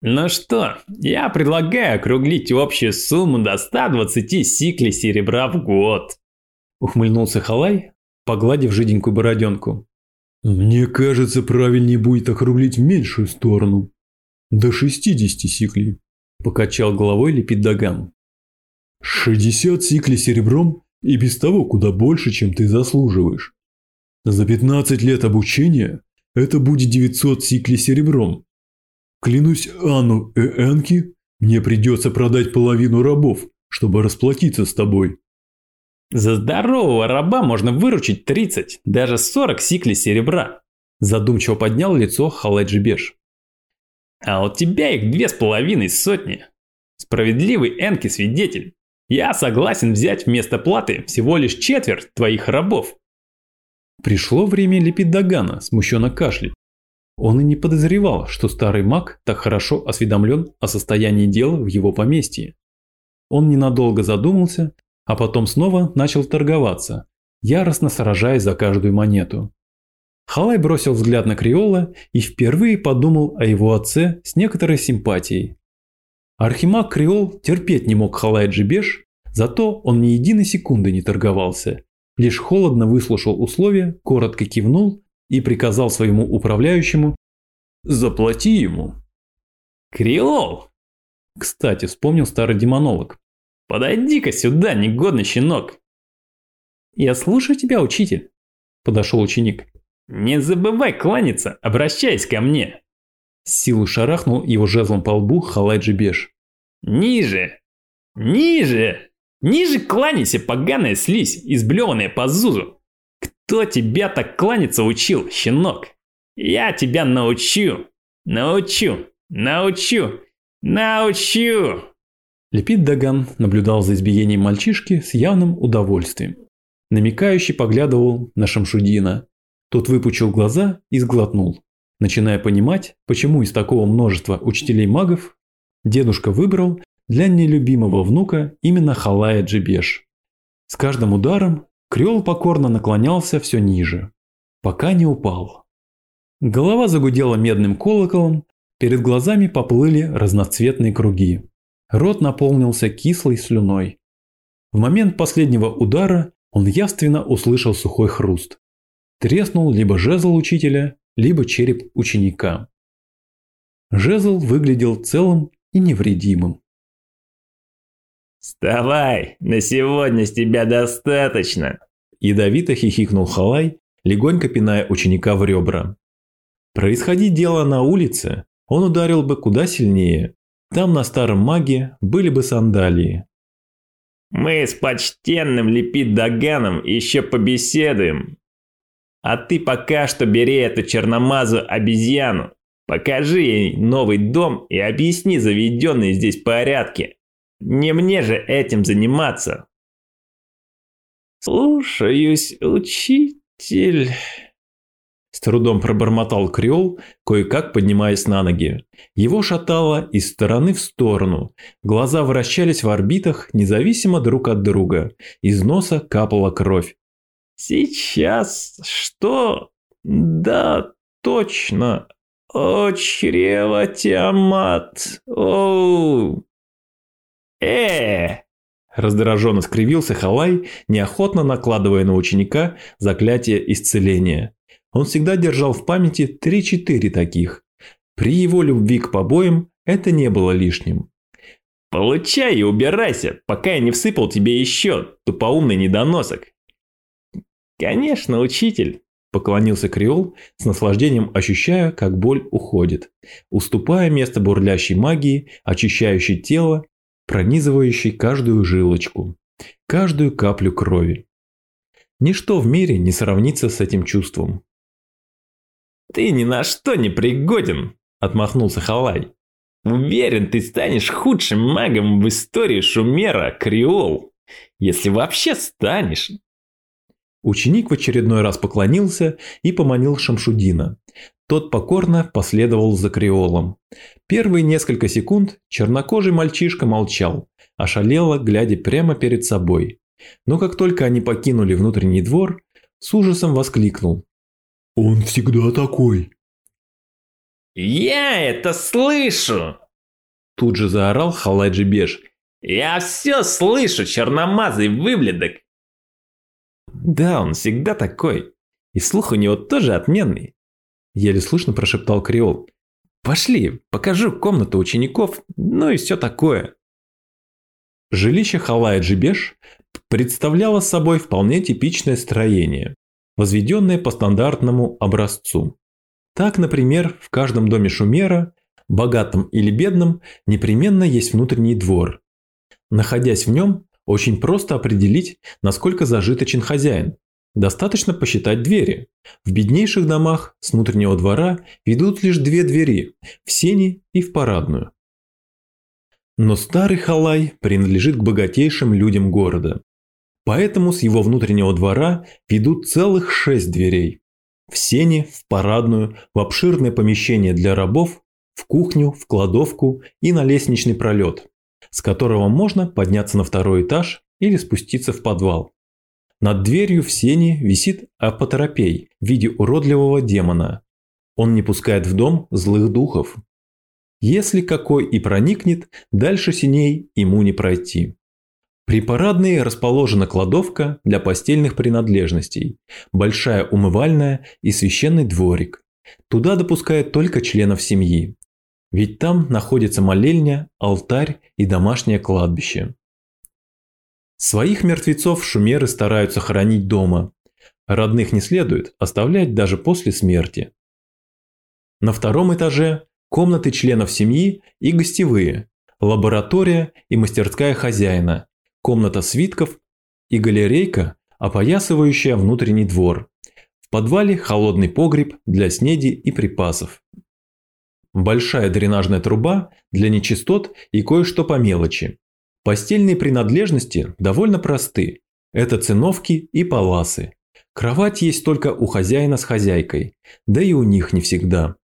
Ну что, я предлагаю округлить общую сумму до 120 сиклей серебра в год. Ухмыльнулся халай, погладив жиденькую бороденку. Мне кажется, правильнее будет округлить в меньшую сторону. До 60 сиклей. Покачал головой Лепиддаган. 60 сиклей серебром и без того куда больше, чем ты заслуживаешь. За 15 лет обучения это будет 900 сиклей серебром. Клянусь Анну и Энки, мне придется продать половину рабов, чтобы расплатиться с тобой. За здорового раба можно выручить 30, даже 40 сиклей серебра. Задумчиво поднял лицо Халеджибеш. А у тебя их две с половиной сотни. Справедливый Энки свидетель. Я согласен взять вместо платы всего лишь четверть твоих рабов. Пришло время Лепидагана смущенно кашлять. Он и не подозревал, что старый маг так хорошо осведомлен о состоянии дела в его поместье. Он ненадолго задумался, а потом снова начал торговаться, яростно сражаясь за каждую монету. Халай бросил взгляд на Криола и впервые подумал о его отце с некоторой симпатией. Архимаг Криол терпеть не мог Халай Джибеш, зато он ни единой секунды не торговался, лишь холодно выслушал условия, коротко кивнул и приказал своему управляющему «Заплати ему». «Криол!» Кстати, вспомнил старый демонолог. «Подойди-ка сюда, негодный щенок!» «Я слушаю тебя, учитель», – подошел ученик. «Не забывай кланяться, обращаясь ко мне!» Силу шарахнул его жезлом по лбу Халайджи Беш. «Ниже! Ниже! Ниже кланяйся, поганая слизь, изблеванная по зузу! Кто тебя так кланяться учил, щенок? Я тебя научу, научу, научу, научу!» Лепит Даган наблюдал за избиением мальчишки с явным удовольствием. Намекающий поглядывал на Шамшудина. Тот выпучил глаза и сглотнул, начиная понимать, почему из такого множества учителей-магов дедушка выбрал для нелюбимого внука именно Халая Джибеш. С каждым ударом Крёл покорно наклонялся все ниже, пока не упал. Голова загудела медным колоколом, перед глазами поплыли разноцветные круги. Рот наполнился кислой слюной. В момент последнего удара он явственно услышал сухой хруст. Треснул либо жезл учителя, либо череп ученика. Жезл выглядел целым и невредимым. «Вставай! На сегодня с тебя достаточно!» Ядовито хихикнул Халай, легонько пиная ученика в ребра. Происходи дело на улице, он ударил бы куда сильнее. Там на старом маге были бы сандалии. «Мы с почтенным Лепит Даганом еще побеседуем. А ты пока что бери эту черномазу обезьяну, покажи ей новый дом и объясни заведенные здесь порядки. Не мне же этим заниматься. Слушаюсь, учитель. С трудом пробормотал Креол, кое-как поднимаясь на ноги. Его шатало из стороны в сторону. Глаза вращались в орбитах, независимо друг от друга. Из носа капала кровь. «Сейчас что? Да, точно. О, чрево Тиамат. Оу. Э, Раздраженно скривился Халай, неохотно накладывая на ученика заклятие исцеления. Он всегда держал в памяти 3-4 таких. При его любви к побоям это не было лишним. «Получай и убирайся, пока я не всыпал тебе еще, тупоумный недоносок!» «Конечно, учитель!» – поклонился Креол, с наслаждением ощущая, как боль уходит, уступая место бурлящей магии, очищающей тело пронизывающий каждую жилочку, каждую каплю крови. Ничто в мире не сравнится с этим чувством. «Ты ни на что не пригоден!» – отмахнулся Халай. «Уверен, ты станешь худшим магом в истории Шумера, Криол. Если вообще станешь!» Ученик в очередной раз поклонился и поманил Шамшудина. Тот покорно последовал за Креолом. Первые несколько секунд чернокожий мальчишка молчал, ошалело, глядя прямо перед собой. Но как только они покинули внутренний двор, с ужасом воскликнул. «Он всегда такой!» «Я это слышу!» Тут же заорал Халаджи Беш. «Я все слышу, черномазый выблядок!» «Да, он всегда такой. И слух у него тоже отменный. Еле слышно прошептал Креол. «Пошли, покажу комнату учеников, ну и все такое». Жилище Халая Джибеш представляло собой вполне типичное строение, возведенное по стандартному образцу. Так, например, в каждом доме шумера, богатом или бедном, непременно есть внутренний двор. Находясь в нем, очень просто определить, насколько зажиточен хозяин, Достаточно посчитать двери. В беднейших домах с внутреннего двора ведут лишь две двери – в сени и в парадную. Но старый халай принадлежит к богатейшим людям города. Поэтому с его внутреннего двора ведут целых шесть дверей. В сени, в парадную, в обширное помещение для рабов, в кухню, в кладовку и на лестничный пролет, с которого можно подняться на второй этаж или спуститься в подвал. Над дверью в сене висит апотерапей в виде уродливого демона. Он не пускает в дом злых духов. Если какой и проникнет, дальше синей ему не пройти. При парадной расположена кладовка для постельных принадлежностей, большая умывальная и священный дворик. Туда допускают только членов семьи. Ведь там находится молельня, алтарь и домашнее кладбище. Своих мертвецов шумеры стараются хоронить дома. Родных не следует оставлять даже после смерти. На втором этаже комнаты членов семьи и гостевые, лаборатория и мастерская хозяина, комната свитков и галерейка, опоясывающая внутренний двор. В подвале холодный погреб для снеди и припасов. Большая дренажная труба для нечистот и кое-что по мелочи. Постельные принадлежности довольно просты. Это циновки и паласы. Кровать есть только у хозяина с хозяйкой, да и у них не всегда.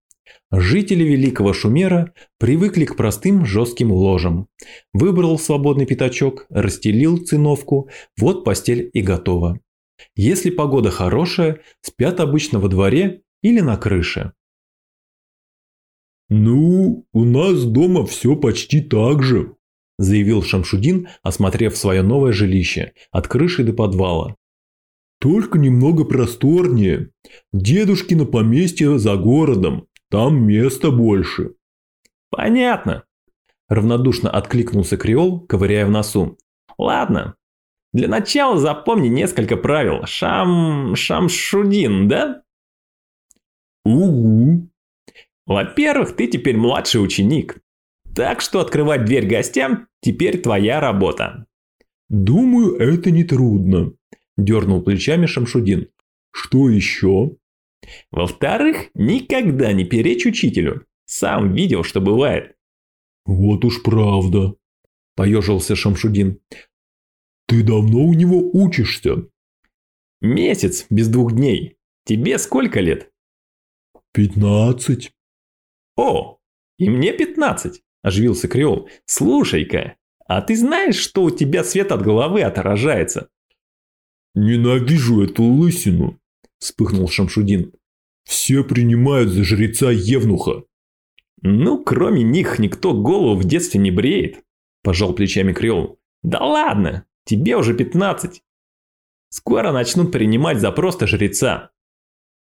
Жители Великого Шумера привыкли к простым жестким ложам. Выбрал свободный пятачок, расстелил циновку, вот постель и готова. Если погода хорошая, спят обычно во дворе или на крыше. «Ну, у нас дома все почти так же», заявил Шамшудин, осмотрев свое новое жилище, от крыши до подвала. «Только немного просторнее. Дедушкино поместье за городом, там места больше». «Понятно», – равнодушно откликнулся Креол, ковыряя в носу. «Ладно, для начала запомни несколько правил. Шам... Шамшудин, да?» «Угу». «Во-первых, ты теперь младший ученик. Так что открывать дверь гостям теперь твоя работа. Думаю, это не трудно, дернул плечами Шамшудин. Что еще? Во-вторых, никогда не перечь учителю. Сам видел, что бывает. Вот уж правда, поежился Шамшудин. Ты давно у него учишься? Месяц без двух дней. Тебе сколько лет? Пятнадцать. О, и мне пятнадцать. – оживился Креол. «Слушай-ка, а ты знаешь, что у тебя свет от головы отражается?» «Ненавижу эту лысину», – вспыхнул Шамшудин. Все принимают за жреца Евнуха. Ну, кроме них, никто голову в детстве не бреет, пожал плечами Креол. Да ладно, тебе уже пятнадцать. Скоро начнут принимать за просто жреца.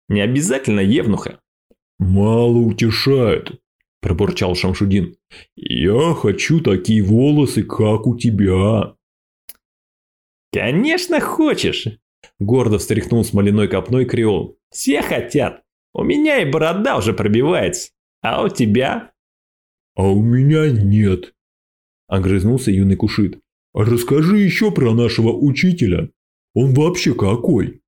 Не обязательно Евнуха. Мало утешает, пробурчал Шамшудин. Я хочу такие волосы, как у тебя. Конечно хочешь, гордо встряхнул смоляной копной Креол. Все хотят. У меня и борода уже пробивается. А у тебя? А у меня нет. Огрызнулся юный Кушит. Расскажи еще про нашего учителя. Он вообще какой?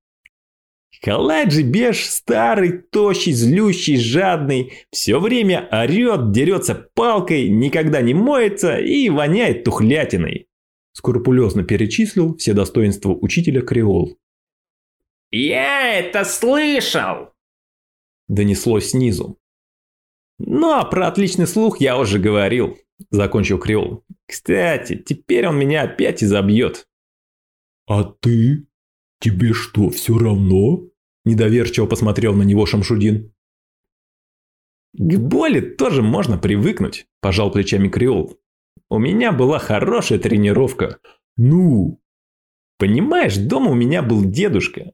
Халаджи Беш старый, тощий, злющий, жадный, все время орет, дерется палкой, никогда не моется и воняет тухлятиной. Скрупулезно перечислил все достоинства учителя Креол. «Я это слышал!» Донеслось снизу. «Ну а про отличный слух я уже говорил», – закончил Креол. «Кстати, теперь он меня опять изобьет». «А ты? Тебе что, все равно?» – недоверчиво посмотрел на него Шамшудин. «К боли тоже можно привыкнуть», – пожал плечами Креол. «У меня была хорошая тренировка». «Ну?» «Понимаешь, дома у меня был дедушка.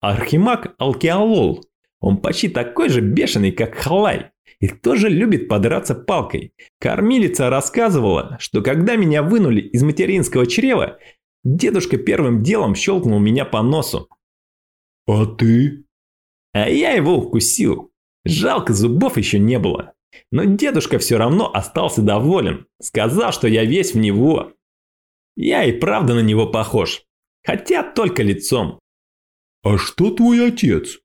Архимаг Алкиалол. Он почти такой же бешеный, как Халай и тоже любит подраться палкой. Кормилица рассказывала, что когда меня вынули из материнского чрева, дедушка первым делом щелкнул меня по носу. «А ты?» А я его укусил. Жалко, зубов еще не было. Но дедушка все равно остался доволен. Сказал, что я весь в него. Я и правда на него похож. Хотя только лицом. «А что твой отец?»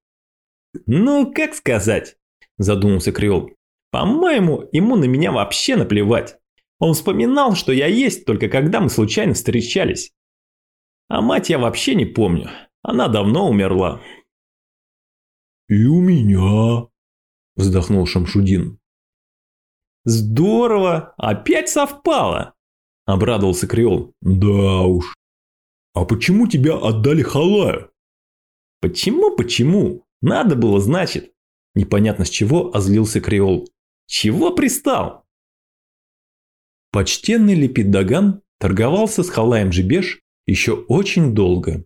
«Ну, как сказать задумался Креол. По-моему, ему на меня вообще наплевать. Он вспоминал, что я есть только когда мы случайно встречались. А мать я вообще не помню. Она давно умерла. «И у меня», – вздохнул Шамшудин. «Здорово! Опять совпало!» – обрадовался Креол. «Да уж. А почему тебя отдали Халаю?» «Почему-почему? Надо было, значит. Непонятно с чего озлился Креол. Чего пристал? Почтенный Лепиддаган торговался с Халаем Джибеш еще очень долго.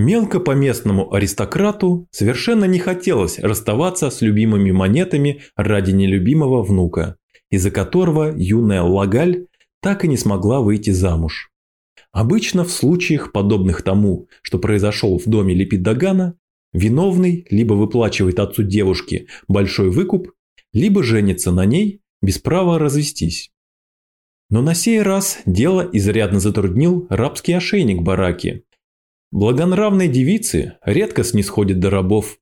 Мелко по местному аристократу совершенно не хотелось расставаться с любимыми монетами ради нелюбимого внука, из-за которого юная Лагаль так и не смогла выйти замуж. Обычно в случаях, подобных тому, что произошел в доме Лепиддагана, Виновный либо выплачивает отцу девушки большой выкуп, либо женится на ней без права развестись. Но на сей раз дело изрядно затруднил рабский ошейник бараки. Благонравные девицы редко снисходят до рабов,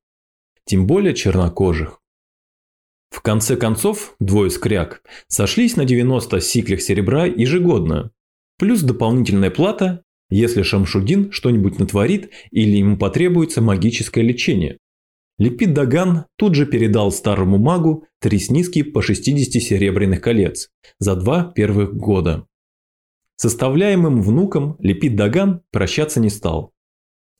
тем более чернокожих. В конце концов, двое скряг сошлись на 90 сиклях серебра ежегодно, плюс дополнительная плата если Шамшудин что-нибудь натворит или ему потребуется магическое лечение. Лепит Даган тут же передал старому магу три снизки по 60 серебряных колец за два первых года. Составляемым внуком Лепит Даган прощаться не стал.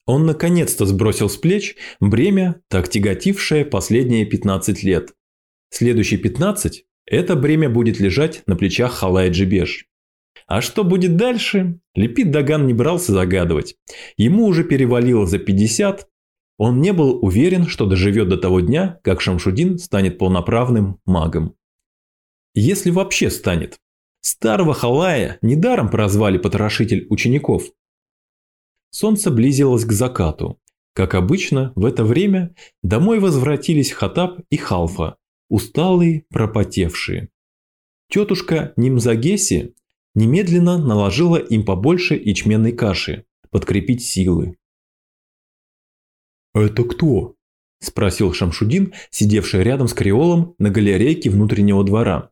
Он наконец-то сбросил с плеч бремя, так тяготившее последние 15 лет. Следующие 15 это бремя будет лежать на плечах Халай Джибеш. А что будет дальше, Лепит Даган не брался загадывать. Ему уже перевалило за 50, он не был уверен, что доживет до того дня, как Шамшудин станет полноправным магом. Если вообще станет. Старого Халая недаром прозвали потрошитель учеников. Солнце близилось к закату. Как обычно, в это время домой возвратились Хатаб и Халфа, усталые, пропотевшие. Тетушка Нимзагеси немедленно наложила им побольше ячменной каши, подкрепить силы. «Это кто?» – спросил Шамшудин, сидевший рядом с Креолом на галерейке внутреннего двора.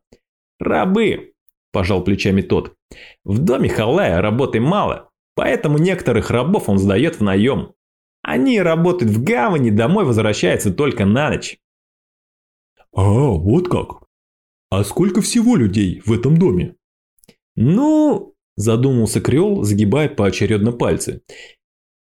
«Рабы!» – пожал плечами тот. «В доме Халая работы мало, поэтому некоторых рабов он сдает в наем. Они работают в гавани, домой возвращаются только на ночь». «А, вот как. А сколько всего людей в этом доме?» «Ну...» – задумался Креол, загибая поочередно пальцы.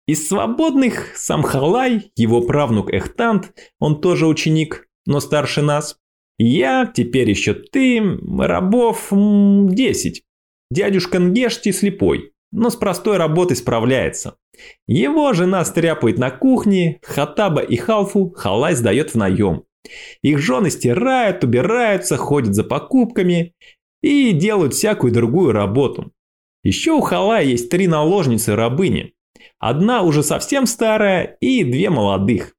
Из свободных сам Халай, его правнук Эхтант, он тоже ученик, но старше нас. Я, теперь еще ты, рабов десять. Дядюшка Нгешти слепой, но с простой работой справляется. Его жена стряпает на кухне, Хатаба и Халфу Халай сдает в наем. Их жены стирают, убираются, ходят за покупками и делают всякую другую работу. Еще у Халая есть три наложницы-рабыни. Одна уже совсем старая и две молодых.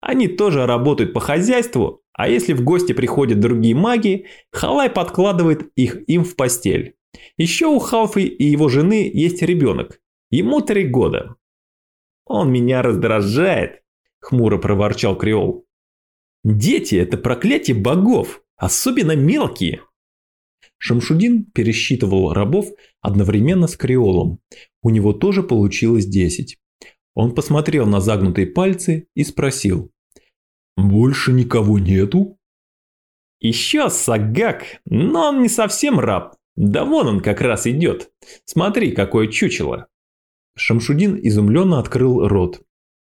Они тоже работают по хозяйству, а если в гости приходят другие маги, Халай подкладывает их им в постель. Еще у Халфы и его жены есть ребенок. Ему три года. «Он меня раздражает», – хмуро проворчал Креол. «Дети – это проклятие богов, особенно мелкие». Шамшудин пересчитывал рабов одновременно с Креолом. У него тоже получилось десять. Он посмотрел на загнутые пальцы и спросил. «Больше никого нету?» «Еще Сагак, но он не совсем раб. Да вон он как раз идет. Смотри, какое чучело. Шамшудин изумленно открыл рот.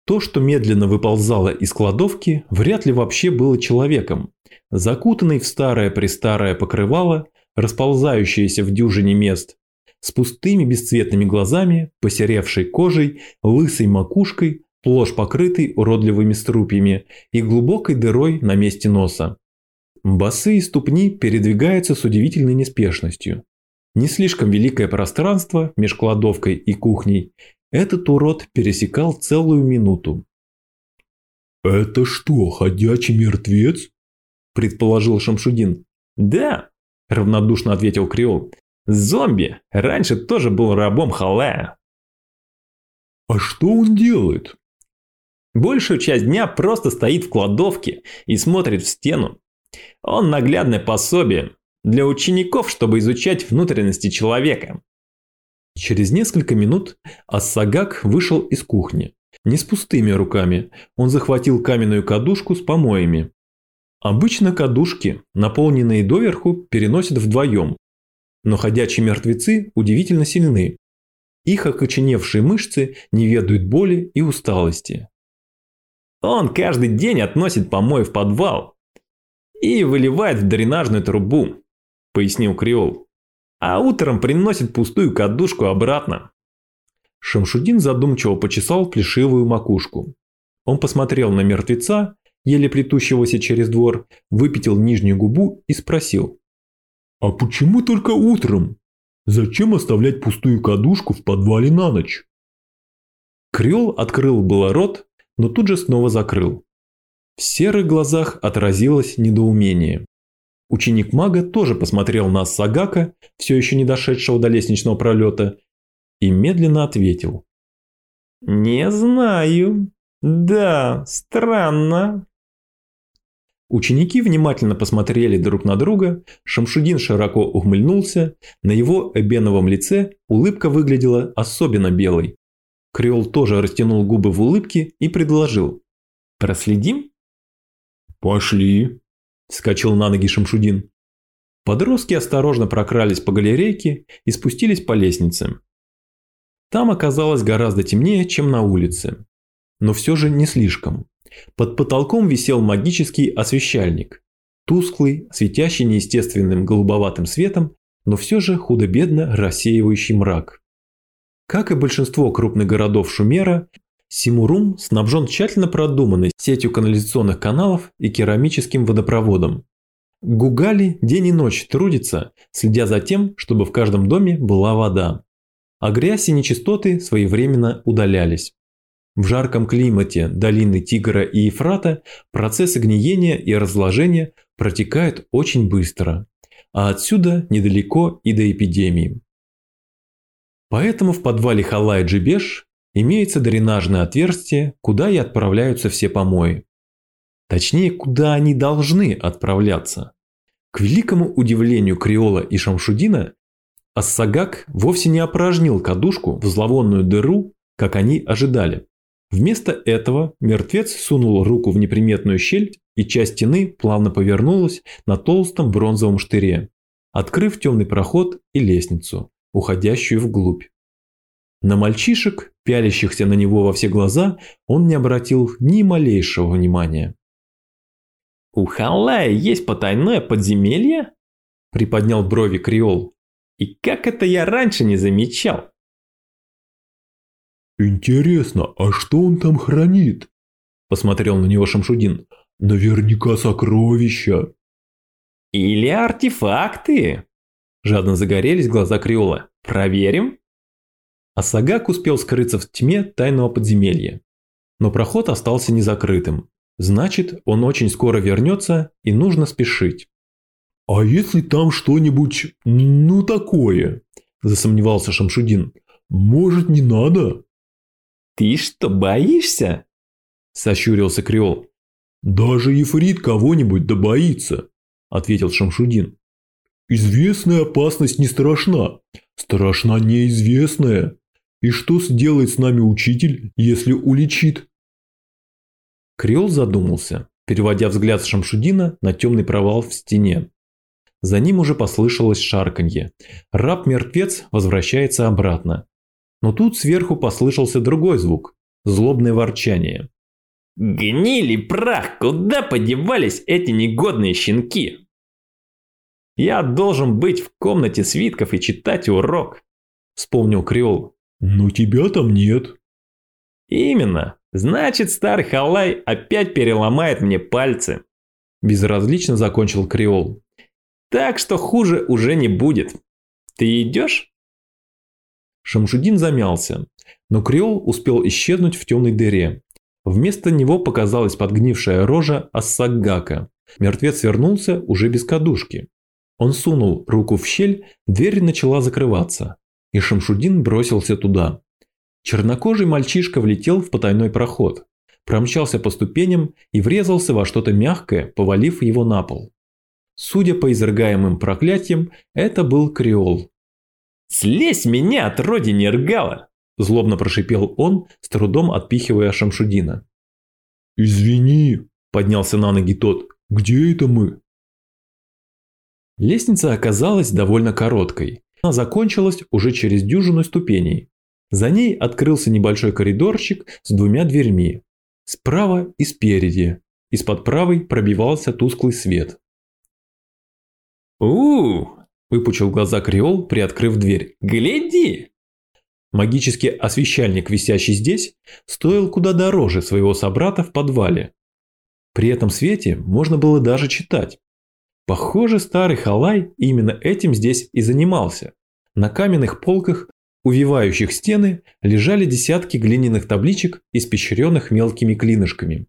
То, что медленно выползало из кладовки, вряд ли вообще было человеком. Закутанный в старое-престарое покрывало, расползающееся в дюжине мест, с пустыми бесцветными глазами, посеревшей кожей, лысой макушкой, плошь покрытой уродливыми струпьями и глубокой дырой на месте носа. Босые ступни передвигаются с удивительной неспешностью. Не слишком великое пространство между кладовкой и кухней этот урод пересекал целую минуту. «Это что, ходячий мертвец?» – предположил Шамшудин. «Да», – равнодушно ответил Криол. «Зомби раньше тоже был рабом Халая». «А что он делает?» Большую часть дня просто стоит в кладовке и смотрит в стену. Он наглядное пособие для учеников, чтобы изучать внутренности человека. Через несколько минут Ассагак вышел из кухни. Не с пустыми руками, он захватил каменную кадушку с помоями. Обычно кадушки, наполненные доверху, переносят вдвоем. Но ходячие мертвецы удивительно сильны. Их окоченевшие мышцы не ведают боли и усталости. Он каждый день относит помой в подвал, и выливает в дренажную трубу», – пояснил Креол. «А утром приносит пустую кадушку обратно». Шамшудин задумчиво почесал плешивую макушку. Он посмотрел на мертвеца, еле плетущегося через двор, выпятил нижнюю губу и спросил. «А почему только утром? Зачем оставлять пустую кадушку в подвале на ночь?» Креол открыл было рот, но тут же снова закрыл. В серых глазах отразилось недоумение. Ученик мага тоже посмотрел на Сагака, все еще не дошедшего до лестничного пролета, и медленно ответил. «Не знаю. Да, странно». Ученики внимательно посмотрели друг на друга, Шамшудин широко ухмыльнулся, на его эбеновом лице улыбка выглядела особенно белой. Креол тоже растянул губы в улыбке и предложил. «Проследим?» «Пошли!» – вскочил на ноги Шамшудин. Подростки осторожно прокрались по галерейке и спустились по лестнице. Там оказалось гораздо темнее, чем на улице. Но все же не слишком. Под потолком висел магический освещальник. Тусклый, светящий неестественным голубоватым светом, но все же худо-бедно рассеивающий мрак. Как и большинство крупных городов Шумера, Симурум снабжен тщательно продуманной сетью канализационных каналов и керамическим водопроводом. Гугали день и ночь трудится, следя за тем, чтобы в каждом доме была вода. А грязь и нечистоты своевременно удалялись. В жарком климате долины Тигра и Ефрата процессы гниения и разложения протекают очень быстро, а отсюда недалеко и до эпидемии. Поэтому в подвале Халай-Джибеш имеется дренажное отверстие, куда и отправляются все помои. Точнее, куда они должны отправляться. К великому удивлению Криола и Шамшудина, Ассагак вовсе не опорожнил кадушку в зловонную дыру, как они ожидали. Вместо этого мертвец сунул руку в неприметную щель, и часть стены плавно повернулась на толстом бронзовом штыре, открыв темный проход и лестницу, уходящую вглубь. На мальчишек, пялящихся на него во все глаза, он не обратил ни малейшего внимания. «У Халая есть потайное подземелье?» – приподнял брови Криол. «И как это я раньше не замечал?» «Интересно, а что он там хранит?» – посмотрел на него Шамшудин. «Наверняка сокровища». «Или артефакты?» – жадно загорелись глаза Криола. «Проверим?» Асагак успел скрыться в тьме тайного подземелья. Но проход остался незакрытым. Значит, он очень скоро вернется и нужно спешить. «А если там что-нибудь, ну такое?» – засомневался Шамшудин. «Может, не надо?» «Ты что, боишься?» – сощурился Креол. «Даже Ефрит кого-нибудь да боится», – ответил Шамшудин. «Известная опасность не страшна, страшна неизвестная. И что сделает с нами учитель, если уличит? Креол задумался, переводя взгляд Шамшудина на темный провал в стене. За ним уже послышалось шарканье. Раб-мертвец возвращается обратно. Но тут сверху послышался другой звук – злобное ворчание. «Гнили прах! Куда подевались эти негодные щенки?» «Я должен быть в комнате свитков и читать урок», – вспомнил Креол. Но тебя там нет. Именно. Значит, старый халай опять переломает мне пальцы. Безразлично закончил Креол. Так что хуже уже не будет. Ты идешь? Шамшудин замялся, но Креол успел исчезнуть в темной дыре. Вместо него показалась подгнившая рожа Ассагака. Мертвец вернулся уже без кадушки. Он сунул руку в щель, дверь начала закрываться и Шамшудин бросился туда. Чернокожий мальчишка влетел в потайной проход, промчался по ступеням и врезался во что-то мягкое, повалив его на пол. Судя по изрыгаемым проклятиям, это был Креол. «Слезь меня от родини Ргала!» – злобно прошипел он, с трудом отпихивая Шамшудина. «Извини!» – поднялся на ноги тот. «Где это мы?» Лестница оказалась довольно короткой, она закончилась уже через дюжину ступеней. За ней открылся небольшой коридорчик с двумя дверьми. Справа и спереди. Из-под правой пробивался тусклый свет. у выпучил глаза Креол, приоткрыв дверь. «Гляди!» Магический освещальник, висящий здесь, стоил куда дороже своего собрата в подвале. При этом свете можно было даже читать. Похоже, старый халай именно этим здесь и занимался. На каменных полках, увивающих стены, лежали десятки глиняных табличек, испещренных мелкими клинышками.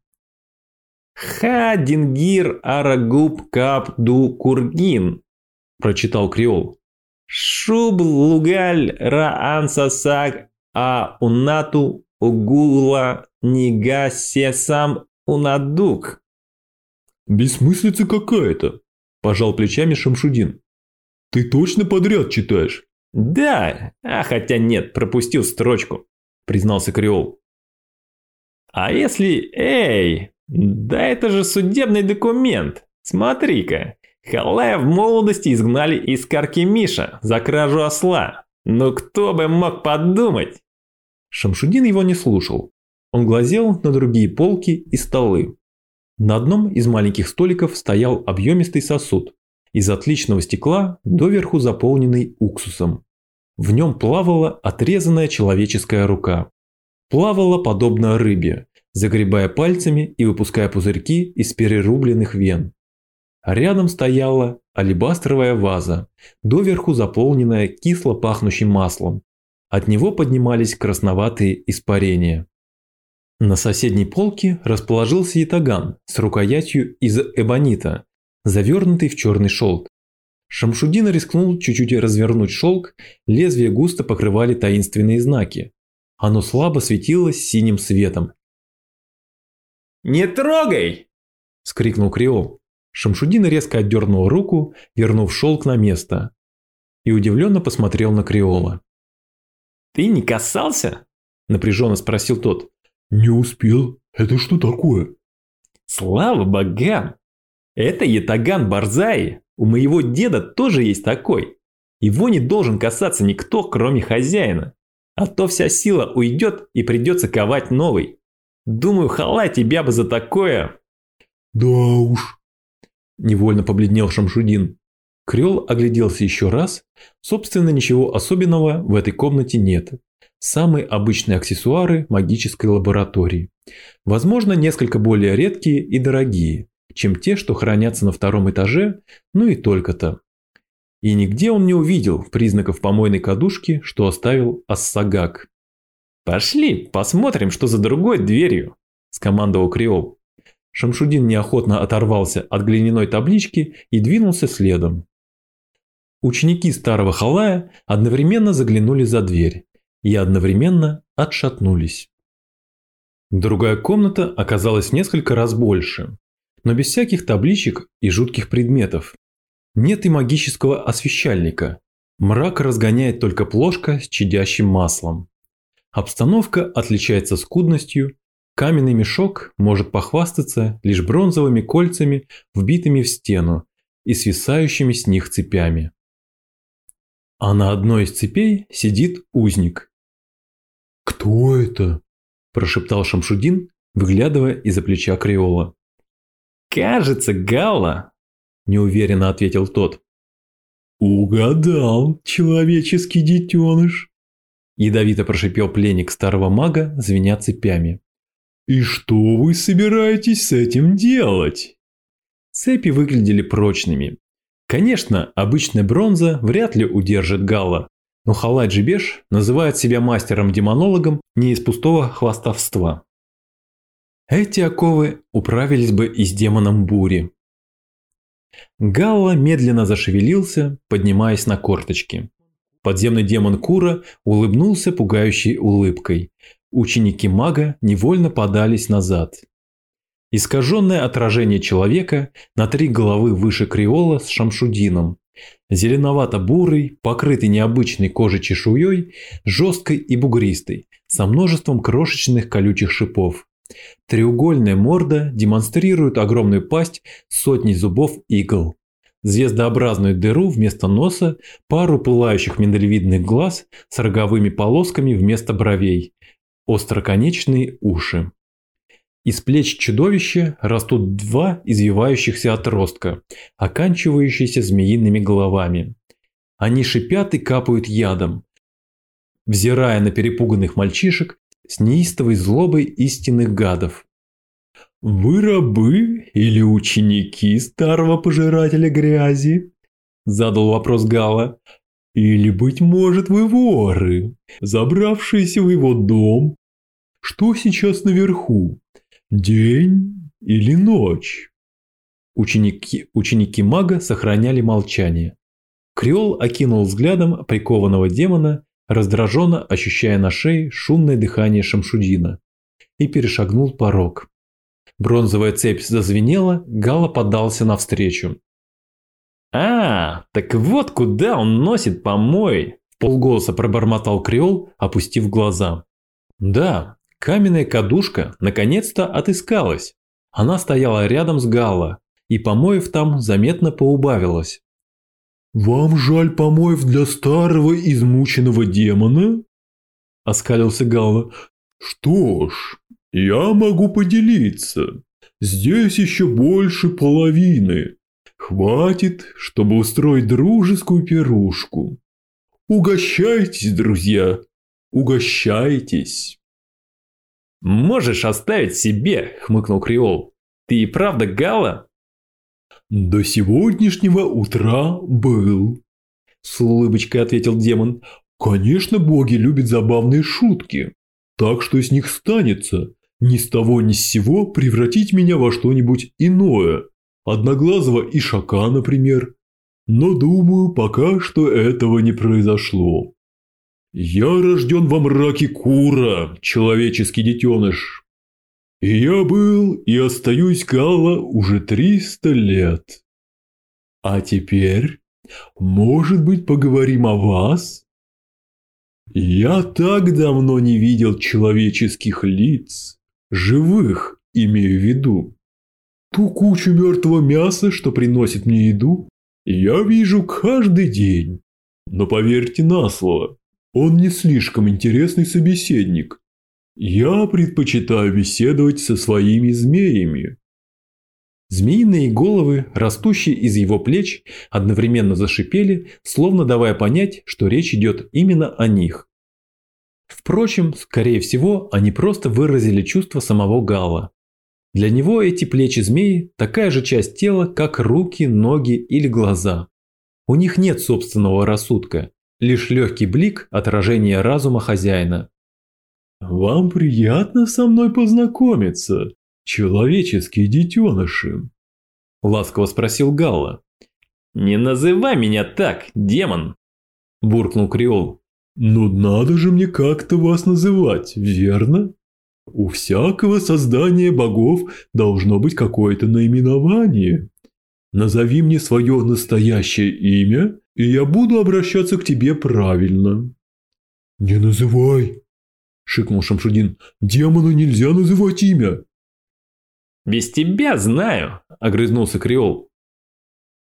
«Ха дингир арагуб кап ду кургин», – прочитал Креол. «Шуб лугаль раан сасак а унату угула нига сесам унадук». «Бессмыслица какая-то», – пожал плечами Шамшудин. «Ты точно подряд читаешь?» «Да, а хотя нет, пропустил строчку», – признался Креол. «А если... Эй, да это же судебный документ. Смотри-ка, Халая в молодости изгнали из Каркемиша за кражу осла. Ну кто бы мог подумать?» Шамшудин его не слушал. Он глазел на другие полки и столы. На одном из маленьких столиков стоял объемистый сосуд, из отличного стекла, доверху заполненный уксусом. В нем плавала отрезанная человеческая рука. Плавала подобно рыбе, загребая пальцами и выпуская пузырьки из перерубленных вен. Рядом стояла алебастровая ваза, доверху заполненная кисло пахнущим маслом. От него поднимались красноватые испарения. На соседней полке расположился ятаган с рукоятью из эбонита, завернутый в черный шелк. Шамшудин рискнул чуть-чуть развернуть шелк, лезвие густо покрывали таинственные знаки. Оно слабо светилось синим светом. «Не трогай!» – скрикнул Криол. Шамшудин резко отдернул руку, вернув шелк на место. И удивленно посмотрел на Криола. «Ты не касался?» – напряженно спросил тот. «Не успел. Это что такое?» «Слава богам! Это ятаган Барзаи. У моего деда тоже есть такой. Его не должен касаться никто, кроме хозяина. А то вся сила уйдет и придется ковать новый. Думаю, хала тебя бы за такое. Да уж. Невольно побледнел Шамшудин. Крел огляделся еще раз. Собственно, ничего особенного в этой комнате нет. Самые обычные аксессуары магической лаборатории. Возможно, несколько более редкие и дорогие, чем те, что хранятся на втором этаже, ну и только-то. И нигде он не увидел признаков помойной кадушки, что оставил Ассагак. «Пошли, посмотрим, что за другой дверью», – скомандовал Криол. Шамшудин неохотно оторвался от глиняной таблички и двинулся следом. Ученики старого халая одновременно заглянули за дверь и одновременно отшатнулись. Другая комната оказалась несколько раз больше, но без всяких табличек и жутких предметов. Нет и магического освещальника. Мрак разгоняет только плошка с чадящим маслом. Обстановка отличается скудностью, каменный мешок может похвастаться лишь бронзовыми кольцами, вбитыми в стену и свисающими с них цепями. А на одной из цепей сидит узник. «Кто это?» – прошептал Шамшудин, выглядывая из-за плеча Креола. «Кажется, Галла!» – неуверенно ответил тот. «Угадал, человеческий детеныш!» Ядовито прошипел пленник старого мага, звеня цепями. «И что вы собираетесь с этим делать?» Цепи выглядели прочными, Конечно, обычная бронза вряд ли удержит Галла, но Халай Джибеш называет себя мастером-демонологом не из пустого хвастовства. Эти оковы управились бы и с демоном бури. Галла медленно зашевелился, поднимаясь на корточки. Подземный демон Кура улыбнулся пугающей улыбкой. Ученики мага невольно подались назад. Искаженное отражение человека на три головы выше креола с шамшудином. Зеленовато-бурый, покрытый необычной кожей чешуей, жесткой и бугристой, со множеством крошечных колючих шипов. Треугольная морда демонстрирует огромную пасть сотней зубов игл. Звездообразную дыру вместо носа, пару пылающих миндалевидных глаз с роговыми полосками вместо бровей, остроконечные уши. Из плеч чудовища растут два извивающихся отростка, оканчивающиеся змеиными головами. Они шипят и капают ядом, взирая на перепуганных мальчишек с неистовой злобой истинных гадов. «Вы рабы или ученики старого пожирателя грязи?» – задал вопрос Гала. «Или, быть может, вы воры, забравшиеся в его дом? Что сейчас наверху? День или ночь? Ученики, ученики мага сохраняли молчание. Креол окинул взглядом прикованного демона, раздраженно ощущая на шее шумное дыхание Шамшудина, и перешагнул порог. Бронзовая цепь зазвенела, Гала поддался навстречу. «А, так вот куда он носит помой!» – полголоса пробормотал Креол, опустив глаза. «Да, Каменная кадушка наконец-то отыскалась. Она стояла рядом с Галла, и помоев там заметно поубавилось. «Вам жаль помоев для старого измученного демона?» – оскалился Галла. «Что ж, я могу поделиться. Здесь еще больше половины. Хватит, чтобы устроить дружескую пирушку. Угощайтесь, друзья, угощайтесь!» «Можешь оставить себе», – хмыкнул Криол. «Ты и правда Гала?» «До сегодняшнего утра был», – с улыбочкой ответил демон. «Конечно, боги любят забавные шутки, так что с них станется ни с того ни с сего превратить меня во что-нибудь иное, одноглазого ишака, например. Но думаю, пока что этого не произошло. Я рожден во мраке Кура, человеческий детеныш. И я был и остаюсь Галла уже триста лет. А теперь, может быть, поговорим о вас? Я так давно не видел человеческих лиц, живых, имею в виду. Ту кучу мертвого мяса, что приносит мне еду, я вижу каждый день. Но поверьте на слово, Он не слишком интересный собеседник. Я предпочитаю беседовать со своими змеями. Змеиные головы, растущие из его плеч, одновременно зашипели, словно давая понять, что речь идет именно о них. Впрочем, скорее всего, они просто выразили чувство самого Гала. Для него эти плечи змеи – такая же часть тела, как руки, ноги или глаза. У них нет собственного рассудка, лишь легкий блик отражения разума хозяина. «Вам приятно со мной познакомиться, человеческие детеныши?» – ласково спросил Галла. «Не называй меня так, демон!» – буркнул Криол. «Ну надо же мне как-то вас называть, верно? У всякого создания богов должно быть какое-то наименование. Назови мне свое настоящее имя, и я буду обращаться к тебе правильно». «Не называй!» – шикнул Шамшудин. «Демону нельзя называть имя!» «Без тебя знаю!» – огрызнулся Креол.